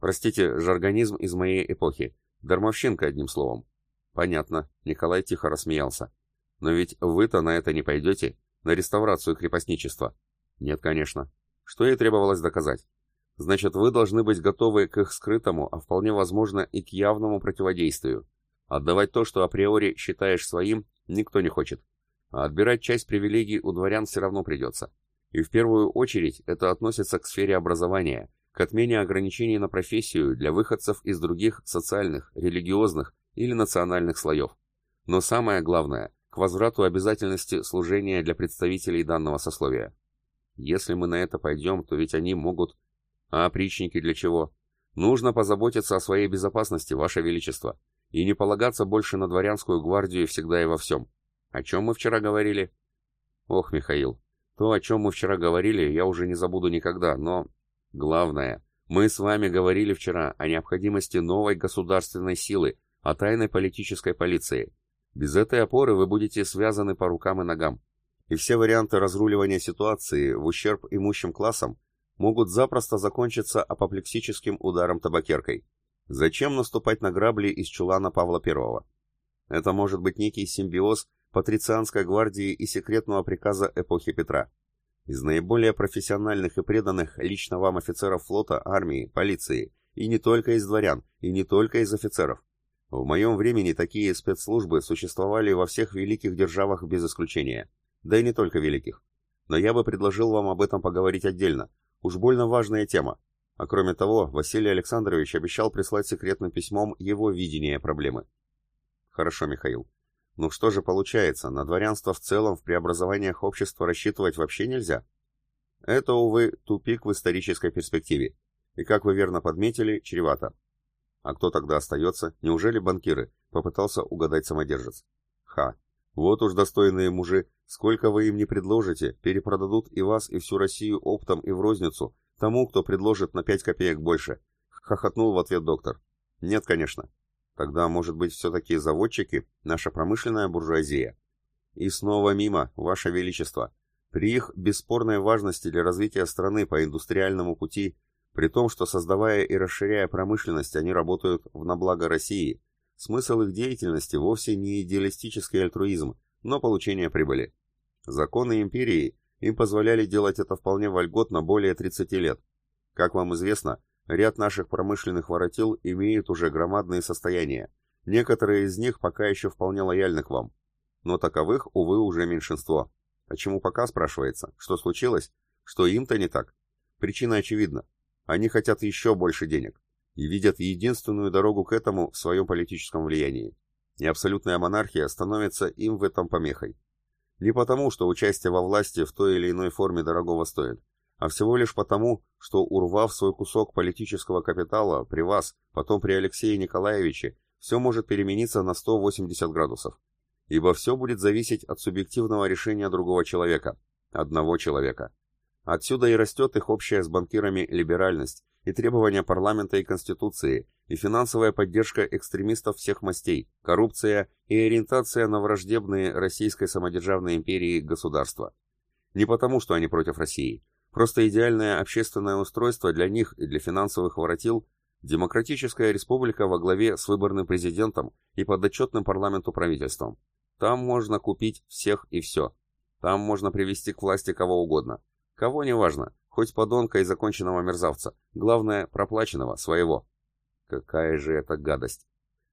Простите, жаргонизм из моей эпохи. Дармовщинка, одним словом. Понятно, Николай тихо рассмеялся. Но ведь вы-то на это не пойдете, на реставрацию крепостничества. Нет, конечно. Что ей требовалось доказать? Значит, вы должны быть готовы к их скрытому, а вполне возможно и к явному противодействию. Отдавать то, что априори считаешь своим, никто не хочет. А отбирать часть привилегий у дворян все равно придется. И в первую очередь это относится к сфере образования, к отмене ограничений на профессию для выходцев из других социальных, религиозных или национальных слоев. Но самое главное, к возврату обязательности служения для представителей данного сословия. Если мы на это пойдем, то ведь они могут... А опричники для чего? Нужно позаботиться о своей безопасности, Ваше Величество, и не полагаться больше на дворянскую гвардию всегда и во всем. О чем мы вчера говорили? Ох, Михаил, то, о чем мы вчера говорили, я уже не забуду никогда, но... Главное, мы с вами говорили вчера о необходимости новой государственной силы, о тайной политической полиции. Без этой опоры вы будете связаны по рукам и ногам. И все варианты разруливания ситуации в ущерб имущим классам могут запросто закончиться апоплексическим ударом табакеркой. Зачем наступать на грабли из чулана Павла I? Это может быть некий симбиоз патрицианской гвардии и секретного приказа эпохи Петра. Из наиболее профессиональных и преданных лично вам офицеров флота, армии, полиции, и не только из дворян, и не только из офицеров. В моем времени такие спецслужбы существовали во всех великих державах без исключения, да и не только великих. Но я бы предложил вам об этом поговорить отдельно. Уж больно важная тема. А кроме того, Василий Александрович обещал прислать секретным письмом его видение проблемы. Хорошо, Михаил. Ну что же получается, на дворянство в целом в преобразованиях общества рассчитывать вообще нельзя? Это, увы, тупик в исторической перспективе. И, как вы верно подметили, чревато. А кто тогда остается? Неужели банкиры? Попытался угадать самодержец. Ха. Вот уж достойные мужи, сколько вы им не предложите, перепродадут и вас, и всю Россию оптом и в розницу, тому, кто предложит на пять копеек больше. Хохотнул в ответ доктор. Нет, конечно. Тогда, может быть, все-таки заводчики, наша промышленная буржуазия. И снова мимо, Ваше Величество. При их бесспорной важности для развития страны по индустриальному пути при том, что создавая и расширяя промышленность, они работают в на благо России, Смысл их деятельности вовсе не идеалистический альтруизм, но получение прибыли. Законы империи им позволяли делать это вполне вольготно более 30 лет. Как вам известно, ряд наших промышленных воротил имеют уже громадные состояния. Некоторые из них пока еще вполне лояльны к вам. Но таковых, увы, уже меньшинство. А чему пока, спрашивается? Что случилось? Что им-то не так? Причина очевидна. Они хотят еще больше денег и видят единственную дорогу к этому в своем политическом влиянии. И абсолютная монархия становится им в этом помехой. Не потому, что участие во власти в той или иной форме дорогого стоит, а всего лишь потому, что урвав свой кусок политического капитала при вас, потом при Алексее Николаевиче, все может перемениться на 180 градусов. Ибо все будет зависеть от субъективного решения другого человека, одного человека. Отсюда и растет их общая с банкирами либеральность, и требования парламента и Конституции, и финансовая поддержка экстремистов всех мастей, коррупция и ориентация на враждебные Российской самодержавной империи государства. Не потому, что они против России, просто идеальное общественное устройство для них и для финансовых воротил – демократическая республика во главе с выборным президентом и подотчетным парламенту правительством. Там можно купить всех и все. Там можно привести к власти кого угодно. Кого не важно, хоть подонка и законченного мерзавца. Главное, проплаченного, своего. Какая же это гадость.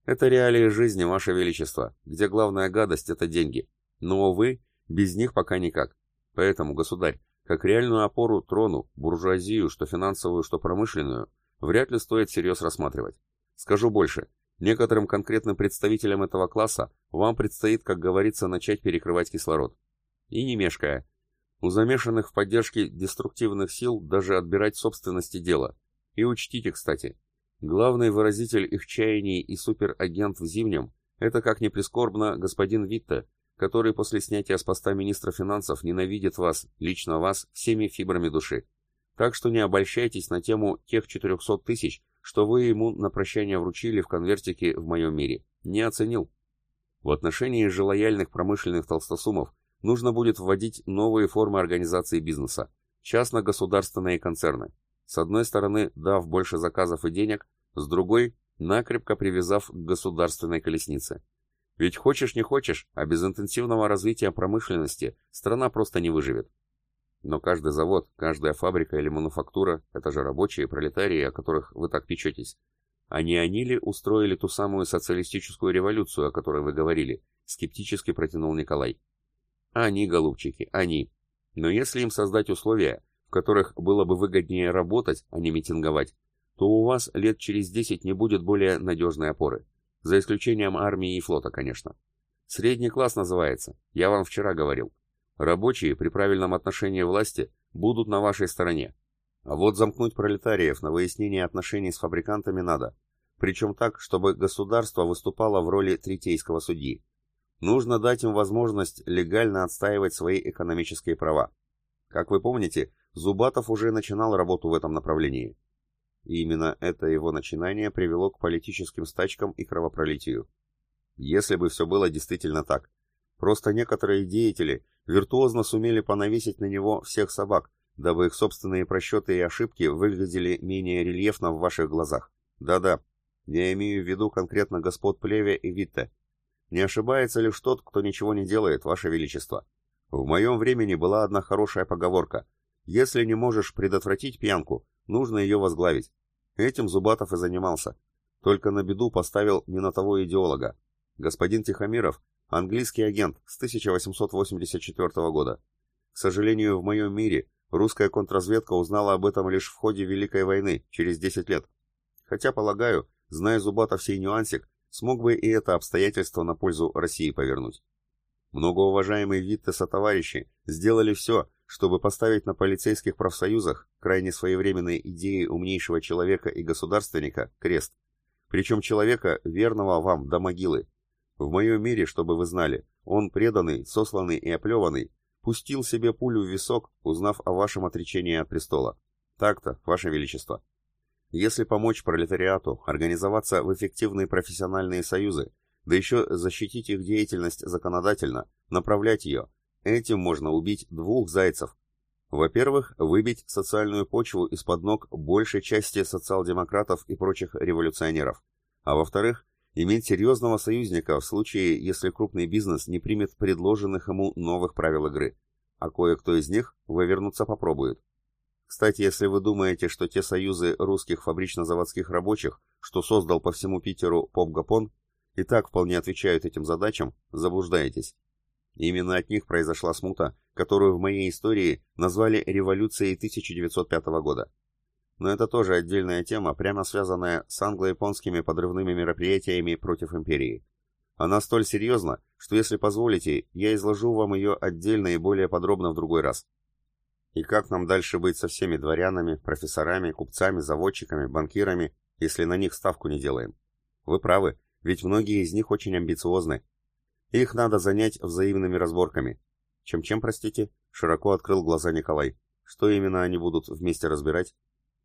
Это реалии жизни, Ваше Величество, где главная гадость — это деньги. Но, увы, без них пока никак. Поэтому, государь, как реальную опору трону, буржуазию, что финансовую, что промышленную, вряд ли стоит всерьез рассматривать. Скажу больше. Некоторым конкретным представителям этого класса вам предстоит, как говорится, начать перекрывать кислород. И не мешкая, у замешанных в поддержке деструктивных сил даже отбирать собственности дела. И учтите, кстати, главный выразитель их чаяний и суперагент в Зимнем – это, как ни прискорбно, господин Витте, который после снятия с поста министра финансов ненавидит вас, лично вас, всеми фибрами души. Так что не обольщайтесь на тему тех 400 тысяч, что вы ему на прощание вручили в конвертике в моем мире. Не оценил. В отношении же лояльных промышленных толстосумов нужно будет вводить новые формы организации бизнеса, частно-государственные концерны. С одной стороны, дав больше заказов и денег, с другой – накрепко привязав к государственной колеснице. Ведь хочешь не хочешь, а без интенсивного развития промышленности страна просто не выживет. Но каждый завод, каждая фабрика или мануфактура – это же рабочие, пролетарии, о которых вы так печетесь. А не они ли устроили ту самую социалистическую революцию, о которой вы говорили? Скептически протянул Николай. Они, голубчики, они. Но если им создать условия, в которых было бы выгоднее работать, а не митинговать, то у вас лет через десять не будет более надежной опоры. За исключением армии и флота, конечно. Средний класс называется, я вам вчера говорил. Рабочие при правильном отношении власти будут на вашей стороне. А вот замкнуть пролетариев на выяснение отношений с фабрикантами надо. Причем так, чтобы государство выступало в роли третейского судьи. Нужно дать им возможность легально отстаивать свои экономические права. Как вы помните, Зубатов уже начинал работу в этом направлении. И именно это его начинание привело к политическим стачкам и кровопролитию. Если бы все было действительно так. Просто некоторые деятели виртуозно сумели понавесить на него всех собак, дабы их собственные просчеты и ошибки выглядели менее рельефно в ваших глазах. Да-да, я имею в виду конкретно господ Плеве и Витте, не ошибается лишь тот, кто ничего не делает, Ваше Величество. В моем времени была одна хорошая поговорка. Если не можешь предотвратить пьянку, нужно ее возглавить. Этим Зубатов и занимался. Только на беду поставил не на того идеолога. Господин Тихомиров – английский агент с 1884 года. К сожалению, в моем мире русская контрразведка узнала об этом лишь в ходе Великой войны, через 10 лет. Хотя, полагаю, зная Зубатов сей нюансик, смог бы и это обстоятельство на пользу России повернуть. Многоуважаемые Виттеса-товарищи сделали все, чтобы поставить на полицейских профсоюзах крайне своевременные идеи умнейшего человека и государственника крест. Причем человека, верного вам до могилы. В моем мире, чтобы вы знали, он преданный, сосланный и оплеванный, пустил себе пулю в висок, узнав о вашем отречении от престола. Так-то, ваше величество. Если помочь пролетариату организоваться в эффективные профессиональные союзы, да еще защитить их деятельность законодательно, направлять ее, этим можно убить двух зайцев. Во-первых, выбить социальную почву из-под ног большей части социал-демократов и прочих революционеров. А во-вторых, иметь серьезного союзника в случае, если крупный бизнес не примет предложенных ему новых правил игры, а кое-кто из них вывернуться попробует. Кстати, если вы думаете, что те союзы русских фабрично-заводских рабочих, что создал по всему Питеру Поп-Гапон, и так вполне отвечают этим задачам, заблуждаетесь. Именно от них произошла смута, которую в моей истории назвали революцией 1905 года. Но это тоже отдельная тема, прямо связанная с англо-японскими подрывными мероприятиями против империи. Она столь серьезна, что если позволите, я изложу вам ее отдельно и более подробно в другой раз. И как нам дальше быть со всеми дворянами, профессорами, купцами, заводчиками, банкирами, если на них ставку не делаем? Вы правы, ведь многие из них очень амбициозны. Их надо занять взаимными разборками. Чем-чем, простите? Широко открыл глаза Николай. Что именно они будут вместе разбирать?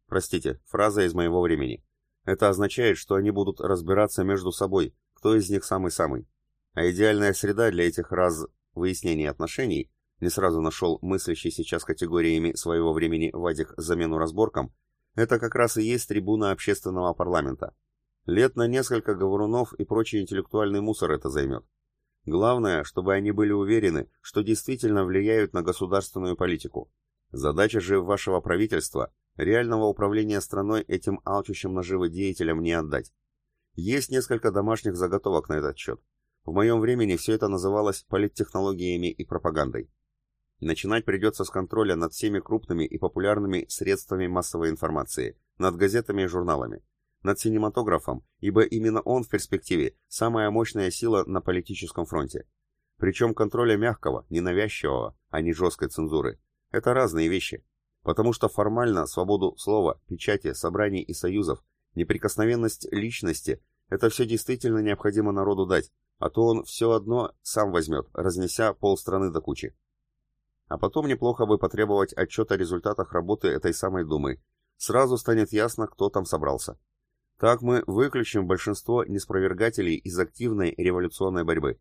Простите, фраза из моего времени. Это означает, что они будут разбираться между собой, кто из них самый-самый. А идеальная среда для этих раз выяснений отношений, не сразу нашел мыслящий сейчас категориями своего времени Вадик замену разборкам, это как раз и есть трибуна общественного парламента. Лет на несколько говорунов и прочий интеллектуальный мусор это займет. Главное, чтобы они были уверены, что действительно влияют на государственную политику. Задача же вашего правительства Реального управления страной этим алчущим наживы деятелям не отдать. Есть несколько домашних заготовок на этот счет. В моем времени все это называлось политтехнологиями и пропагандой. Начинать придется с контроля над всеми крупными и популярными средствами массовой информации, над газетами и журналами, над синематографом, ибо именно он в перспективе самая мощная сила на политическом фронте. Причем контроля мягкого, ненавязчивого, а не жесткой цензуры. Это разные вещи. Потому что формально свободу слова, печати, собраний и союзов, неприкосновенность личности – это все действительно необходимо народу дать, а то он все одно сам возьмет, разнеся полстраны до кучи. А потом неплохо бы потребовать отчет о результатах работы этой самой Думы. Сразу станет ясно, кто там собрался. Так мы выключим большинство неспровергателей из активной революционной борьбы.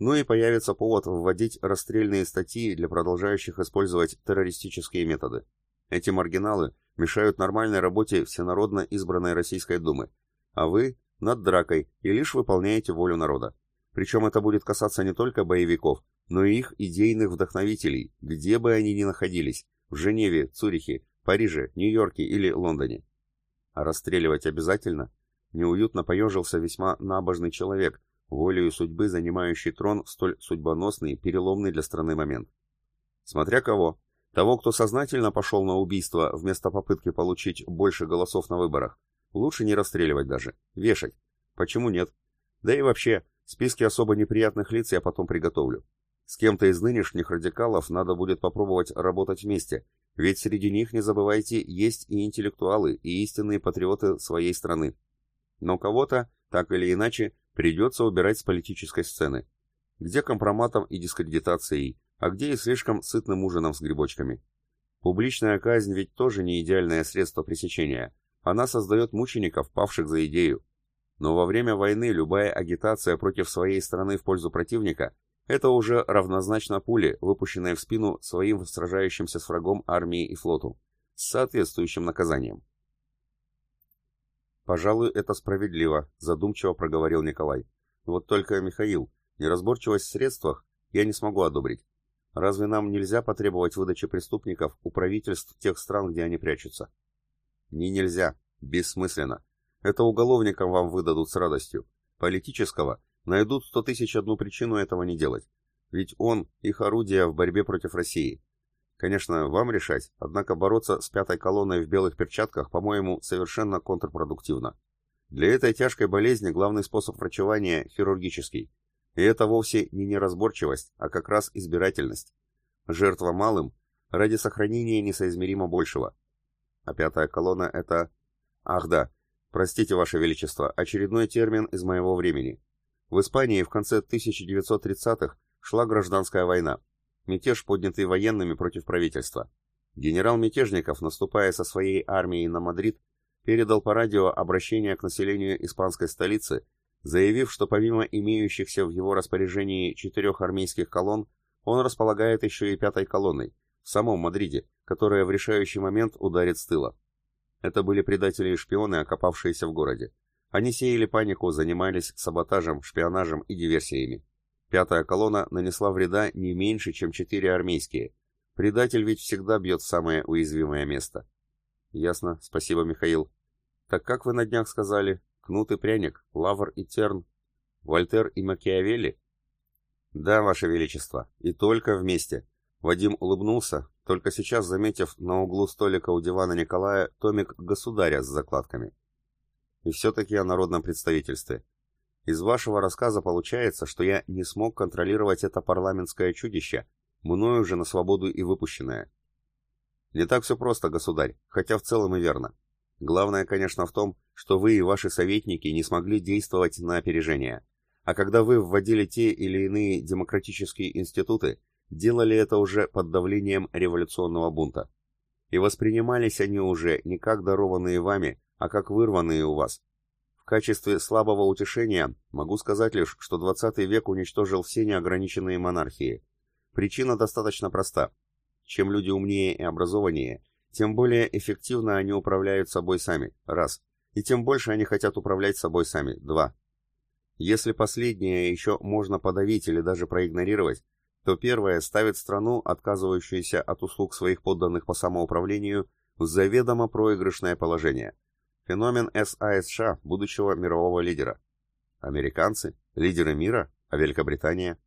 Ну и появится повод вводить расстрельные статьи для продолжающих использовать террористические методы. Эти маргиналы мешают нормальной работе всенародно избранной Российской Думы, а вы над дракой и лишь выполняете волю народа. Причем это будет касаться не только боевиков, но и их идейных вдохновителей, где бы они ни находились, в Женеве, Цюрихе, Париже, Нью-Йорке или Лондоне. А расстреливать обязательно? Неуютно поежился весьма набожный человек, волею судьбы занимающий трон в столь судьбоносный, переломный для страны момент. Смотря кого. Того, кто сознательно пошел на убийство вместо попытки получить больше голосов на выборах. Лучше не расстреливать даже. Вешать. Почему нет? Да и вообще, списки особо неприятных лиц я потом приготовлю. С кем-то из нынешних радикалов надо будет попробовать работать вместе, ведь среди них, не забывайте, есть и интеллектуалы, и истинные патриоты своей страны. Но кого-то, так или иначе, придется убирать с политической сцены. Где компроматом и дискредитацией, а где и слишком сытным ужином с грибочками. Публичная казнь ведь тоже не идеальное средство пресечения. Она создает мучеников, павших за идею. Но во время войны любая агитация против своей страны в пользу противника – это уже равнозначно пуле, выпущенной в спину своим сражающимся с врагом армии и флоту, с соответствующим наказанием. «Пожалуй, это справедливо», — задумчиво проговорил Николай. «Вот только, Михаил, неразборчивость в средствах я не смогу одобрить. Разве нам нельзя потребовать выдачи преступников у правительств тех стран, где они прячутся?» «Не нельзя. Бессмысленно. Это уголовникам вам выдадут с радостью. Политического найдут сто тысяч одну причину этого не делать. Ведь он — их орудие в борьбе против России. Конечно, вам решать, однако бороться с пятой колонной в белых перчатках, по-моему, совершенно контрпродуктивно. Для этой тяжкой болезни главный способ врачевания – хирургический. И это вовсе не неразборчивость, а как раз избирательность. Жертва малым ради сохранения несоизмеримо большего. А пятая колонна – это... Ах да, простите, Ваше Величество, очередной термин из моего времени. В Испании в конце 1930-х шла гражданская война. Мятеж, поднятый военными против правительства. Генерал Мятежников, наступая со своей армией на Мадрид, передал по радио обращение к населению испанской столицы, заявив, что помимо имеющихся в его распоряжении четырех армейских колонн, он располагает еще и пятой колонной, в самом Мадриде, которая в решающий момент ударит с тыла. Это были предатели и шпионы, окопавшиеся в городе. Они сеяли панику, занимались саботажем, шпионажем и диверсиями. Пятая колонна нанесла вреда не меньше, чем четыре армейские. Предатель ведь всегда бьет самое уязвимое место. Ясно, спасибо, Михаил. Так как вы на днях сказали? Кнут и пряник, Лавр и Терн, Вольтер и Макиавелли? Да, ваше величество, и только вместе. Вадим улыбнулся, только сейчас заметив на углу столика у дивана Николая томик «Государя» с закладками. И все-таки о народном представительстве. Из вашего рассказа получается, что я не смог контролировать это парламентское чудище, мною же на свободу и выпущенное. Не так все просто, государь, хотя в целом и верно. Главное, конечно, в том, что вы и ваши советники не смогли действовать на опережение. А когда вы вводили те или иные демократические институты, делали это уже под давлением революционного бунта. И воспринимались они уже не как дарованные вами, а как вырванные у вас. В качестве слабого утешения могу сказать лишь, что 20 век уничтожил все неограниченные монархии. Причина достаточно проста. Чем люди умнее и образованнее, тем более эффективно они управляют собой сами, раз, и тем больше они хотят управлять собой сами, два. Если последнее еще можно подавить или даже проигнорировать, то первое ставит страну, отказывающуюся от услуг своих подданных по самоуправлению, в заведомо проигрышное положение. Феномен САСШ, будущего мирового лидера. Американцы? Лидеры мира? А Великобритания?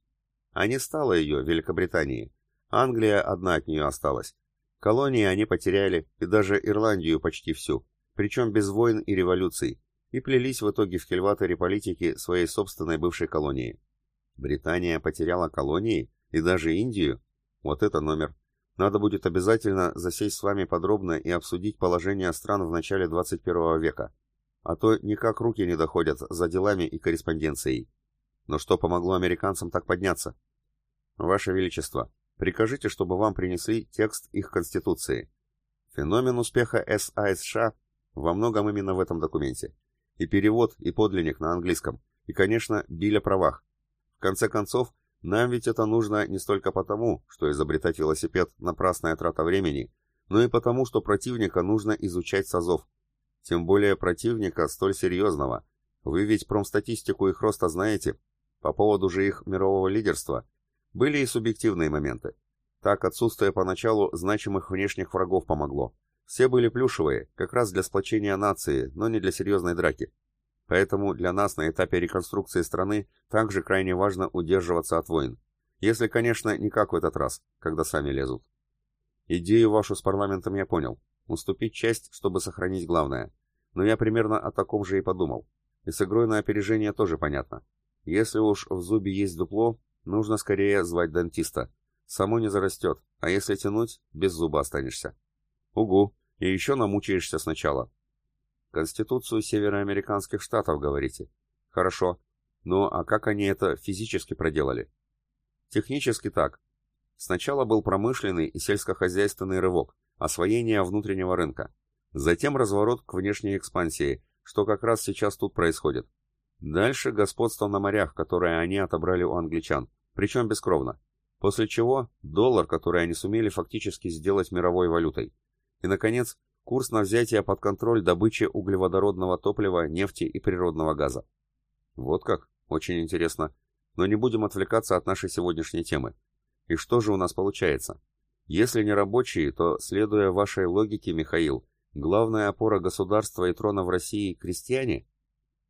А не стало ее, Великобритании. Англия одна от нее осталась. Колонии они потеряли, и даже Ирландию почти всю, причем без войн и революций, и плелись в итоге в кельваторе политики своей собственной бывшей колонии. Британия потеряла колонии и даже Индию? Вот это номер. Надо будет обязательно засесть с вами подробно и обсудить положение стран в начале 21 века. А то никак руки не доходят за делами и корреспонденцией. Но что помогло американцам так подняться? Ваше Величество, Прикажите, чтобы вам принесли текст их Конституции. Феномен успеха САСШ во многом именно в этом документе. И перевод, и подлинник на английском, и, конечно, биль правах. В конце концов, нам ведь это нужно не столько потому, что изобретать велосипед – напрасная трата времени, но и потому, что противника нужно изучать с азов. Тем более противника столь серьезного. Вы ведь промстатистику их роста знаете. По поводу же их мирового лидерства были и субъективные моменты. Так отсутствие поначалу значимых внешних врагов помогло. Все были плюшевые, как раз для сплочения нации, но не для серьезной драки. Поэтому для нас на этапе реконструкции страны также крайне важно удерживаться от войн. Если, конечно, не как в этот раз, когда сами лезут. Идею вашу с парламентом я понял. Уступить часть, чтобы сохранить главное. Но я примерно о таком же и подумал. И с игрой на опережение тоже понятно. Если уж в зубе есть дупло, Нужно скорее звать дантиста. Само не зарастет, а если тянуть, без зуба останешься. Угу, и еще намучаешься сначала. Конституцию североамериканских штатов, говорите? Хорошо. Ну, а как они это физически проделали? Технически так. Сначала был промышленный и сельскохозяйственный рывок, освоение внутреннего рынка. Затем разворот к внешней экспансии, что как раз сейчас тут происходит. Дальше господство на морях, которое они отобрали у англичан, причем бескровно. После чего доллар, который они сумели фактически сделать мировой валютой. И, наконец, курс на взятие под контроль добычи углеводородного топлива, нефти и природного газа. Вот как? Очень интересно. Но не будем отвлекаться от нашей сегодняшней темы. И что же у нас получается? Если не рабочие, то, следуя вашей логике, Михаил, главная опора государства и трона в России – крестьяне?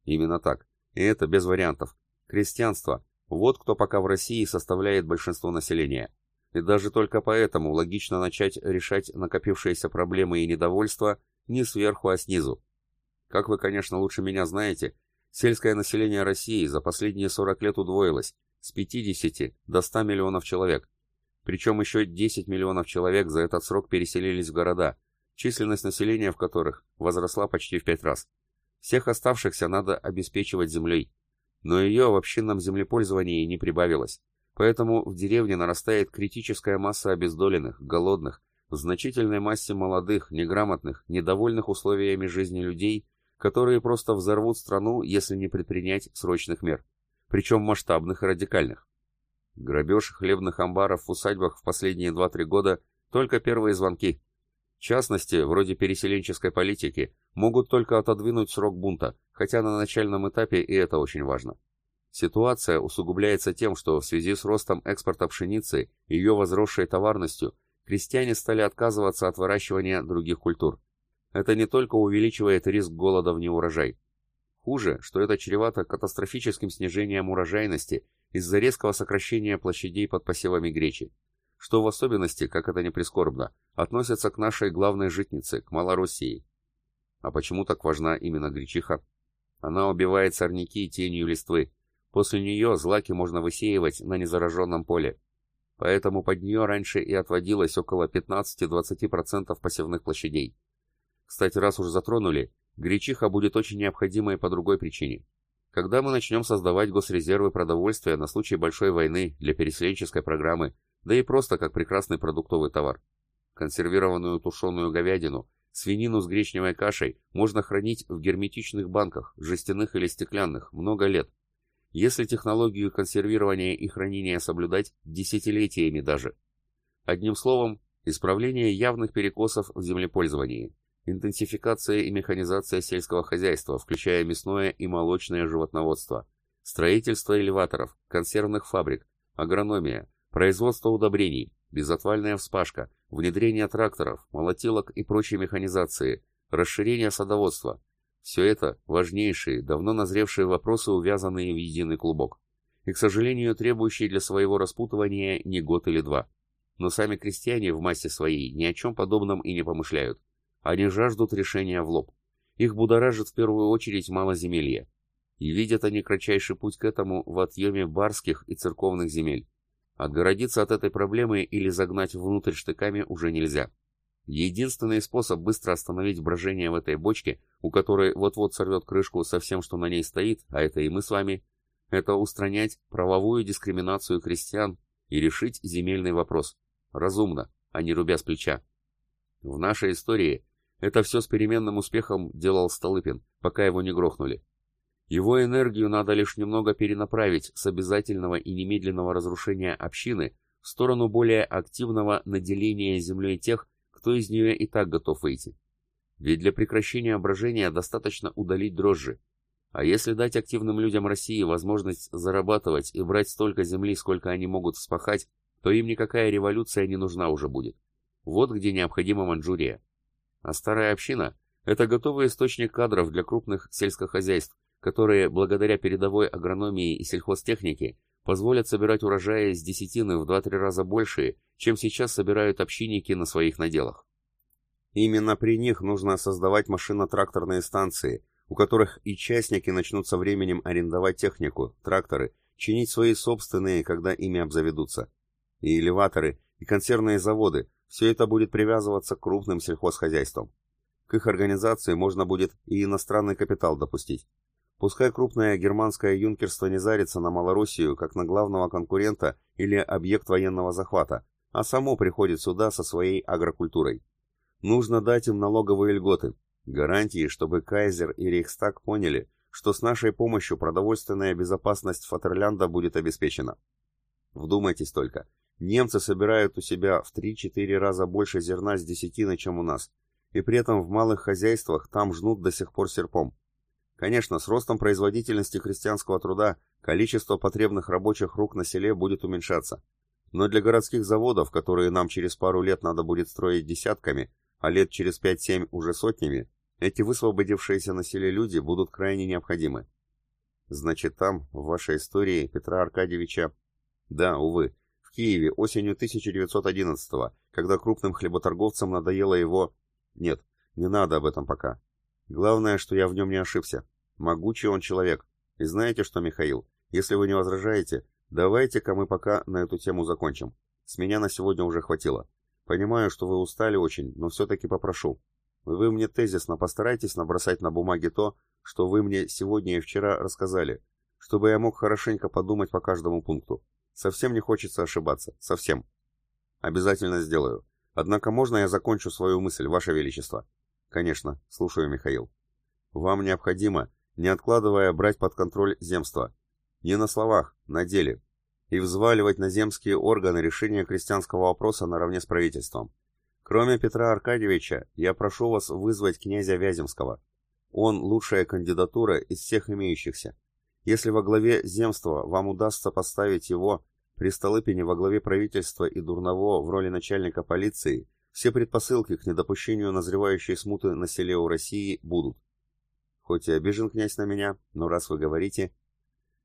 Именно так. И это без вариантов. Крестьянство – вот кто пока в России составляет большинство населения. И даже только поэтому логично начать решать накопившиеся проблемы и недовольство не сверху, а снизу. Как вы, конечно, лучше меня знаете, сельское население России за последние 40 лет удвоилось с 50 до 100 миллионов человек. Причем еще 10 миллионов человек за этот срок переселились в города, численность населения в которых возросла почти в 5 раз. Всех оставшихся надо обеспечивать землей. Но ее в общинном землепользовании не прибавилось. Поэтому в деревне нарастает критическая масса обездоленных, голодных, в значительной массе молодых, неграмотных, недовольных условиями жизни людей, которые просто взорвут страну, если не предпринять срочных мер. Причем масштабных и радикальных. Грабеж хлебных амбаров в усадьбах в последние 2-3 года – только первые звонки. В частности, вроде переселенческой политики, могут только отодвинуть срок бунта, хотя на начальном этапе и это очень важно. Ситуация усугубляется тем, что в связи с ростом экспорта пшеницы и ее возросшей товарностью, крестьяне стали отказываться от выращивания других культур. Это не только увеличивает риск голода в неурожай. Хуже, что это чревато катастрофическим снижением урожайности из-за резкого сокращения площадей под посевами гречи, что в особенности, как это не прискорбно, относится к нашей главной житнице, к Малороссии. А почему так важна именно гречиха? Она убивает сорняки тенью листвы. После нее злаки можно высеивать на незараженном поле. Поэтому под нее раньше и отводилось около 15-20% посевных площадей. Кстати, раз уж затронули, гречиха будет очень необходимой по другой причине. Когда мы начнем создавать госрезервы продовольствия на случай большой войны для переселенческой программы, да и просто как прекрасный продуктовый товар. Консервированную тушеную говядину, свинину с гречневой кашей можно хранить в герметичных банках, жестяных или стеклянных, много лет. Если технологию консервирования и хранения соблюдать десятилетиями даже. Одним словом, исправление явных перекосов в землепользовании. Интенсификация и механизация сельского хозяйства, включая мясное и молочное животноводство, строительство элеваторов, консервных фабрик, агрономия, производство удобрений, безотвальная вспашка, внедрение тракторов, молотилок и прочей механизации, расширение садоводства. Все это важнейшие, давно назревшие вопросы, увязанные в единый клубок. И, к сожалению, требующие для своего распутывания не год или два. Но сами крестьяне в массе своей ни о чем подобном и не помышляют. Они жаждут решения в лоб. Их будоражит в первую очередь малоземелье. И видят они кратчайший путь к этому в отъеме барских и церковных земель. Отгородиться от этой проблемы или загнать внутрь штыками уже нельзя. Единственный способ быстро остановить брожение в этой бочке, у которой вот-вот сорвет крышку со всем, что на ней стоит, а это и мы с вами, это устранять правовую дискриминацию крестьян и решить земельный вопрос. Разумно, а не рубя с плеча. В нашей истории это все с переменным успехом делал Столыпин, пока его не грохнули. Его энергию надо лишь немного перенаправить с обязательного и немедленного разрушения общины в сторону более активного наделения землей тех, кто из нее и так готов выйти. Ведь для прекращения брожения достаточно удалить дрожжи. А если дать активным людям России возможность зарабатывать и брать столько земли, сколько они могут вспахать, то им никакая революция не нужна уже будет. Вот где необходима Манчжурия. А старая община – это готовый источник кадров для крупных сельскохозяйств, которые, благодаря передовой агрономии и сельхозтехнике, позволят собирать урожаи с десятины в 2-3 раза больше, чем сейчас собирают общинники на своих наделах. Именно при них нужно создавать машино-тракторные станции, у которых и частники начнут со временем арендовать технику, тракторы, чинить свои собственные, когда ими обзаведутся. И элеваторы, и консервные заводы, все это будет привязываться к крупным сельхозхозяйствам. К их организации можно будет и иностранный капитал допустить. Пускай крупное германское юнкерство не зарится на Малороссию, как на главного конкурента или объект военного захвата, а само приходит сюда со своей агрокультурой. Нужно дать им налоговые льготы, гарантии, чтобы Кайзер и Рейхстаг поняли, что с нашей помощью продовольственная безопасность Фатерлянда будет обеспечена. Вдумайтесь только, Немцы собирают у себя в 3-4 раза больше зерна с десятины, чем у нас, и при этом в малых хозяйствах там жнут до сих пор серпом. Конечно, с ростом производительности крестьянского труда количество потребных рабочих рук на селе будет уменьшаться. Но для городских заводов, которые нам через пару лет надо будет строить десятками, а лет через 5-7 уже сотнями, эти высвободившиеся на селе люди будут крайне необходимы. Значит, там, в вашей истории Петра Аркадьевича... Да, увы, Киеве осенью 1911-го, когда крупным хлеботорговцам надоело его... Нет, не надо об этом пока. Главное, что я в нем не ошибся. Могучий он человек. И знаете что, Михаил, если вы не возражаете, давайте-ка мы пока на эту тему закончим. С меня на сегодня уже хватило. Понимаю, что вы устали очень, но все-таки попрошу. Вы мне тезисно постарайтесь набросать на бумаге то, что вы мне сегодня и вчера рассказали, чтобы я мог хорошенько подумать по каждому пункту. Совсем не хочется ошибаться. Совсем. Обязательно сделаю. Однако можно я закончу свою мысль, Ваше Величество? Конечно. Слушаю, Михаил. Вам необходимо, не откладывая, брать под контроль земство. Не на словах, на деле. И взваливать на земские органы решение крестьянского вопроса наравне с правительством. Кроме Петра Аркадьевича, я прошу вас вызвать князя Вяземского. Он лучшая кандидатура из всех имеющихся. Если во главе земства вам удастся поставить его, при Столыпине во главе правительства и Дурново в роли начальника полиции, все предпосылки к недопущению назревающей смуты на селе у России будут. Хоть и обижен князь на меня, но раз вы говорите...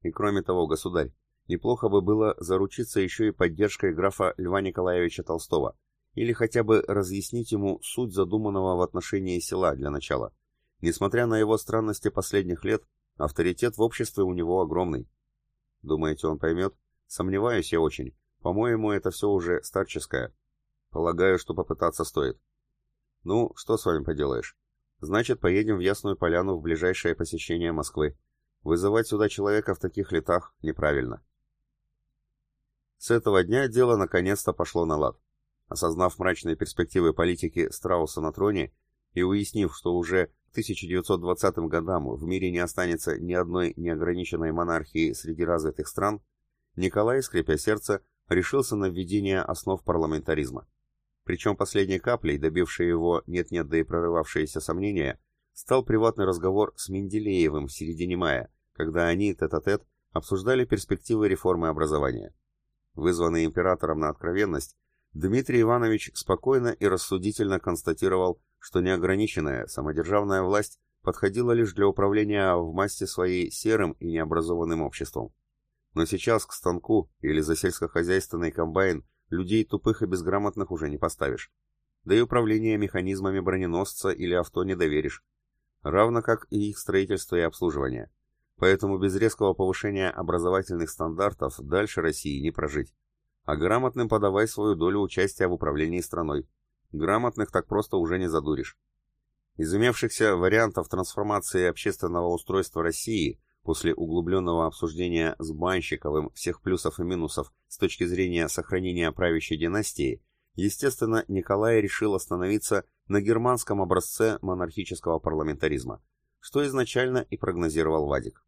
И кроме того, государь, неплохо бы было заручиться еще и поддержкой графа Льва Николаевича Толстого, или хотя бы разъяснить ему суть задуманного в отношении села для начала. Несмотря на его странности последних лет, авторитет в обществе у него огромный. Думаете, он поймет? Сомневаюсь я очень. По-моему, это все уже старческое. Полагаю, что попытаться стоит. Ну, что с вами поделаешь? Значит, поедем в Ясную Поляну в ближайшее посещение Москвы. Вызывать сюда человека в таких летах неправильно. С этого дня дело наконец-то пошло на лад. Осознав мрачные перспективы политики Страуса на троне и уяснив, что уже к 1920 годам в мире не останется ни одной неограниченной монархии среди развитых стран, Николай, скрипя сердце, решился на введение основ парламентаризма. Причем последней каплей, добившей его нет-нет, да и прорывавшиеся сомнения, стал приватный разговор с Менделеевым в середине мая, когда они, тет-а-тет, -тет, обсуждали перспективы реформы образования. Вызванный императором на откровенность, Дмитрий Иванович спокойно и рассудительно констатировал, что неограниченная самодержавная власть подходила лишь для управления в масти своей серым и необразованным обществом. Но сейчас к станку или за сельскохозяйственный комбайн людей тупых и безграмотных уже не поставишь. Да и управление механизмами броненосца или авто не доверишь. Равно как и их строительство и обслуживание. Поэтому без резкого повышения образовательных стандартов дальше России не прожить а грамотным подавай свою долю участия в управлении страной. Грамотных так просто уже не задуришь. Из вариантов трансформации общественного устройства России после углубленного обсуждения с Банщиковым всех плюсов и минусов с точки зрения сохранения правящей династии, естественно, Николай решил остановиться на германском образце монархического парламентаризма, что изначально и прогнозировал Вадик.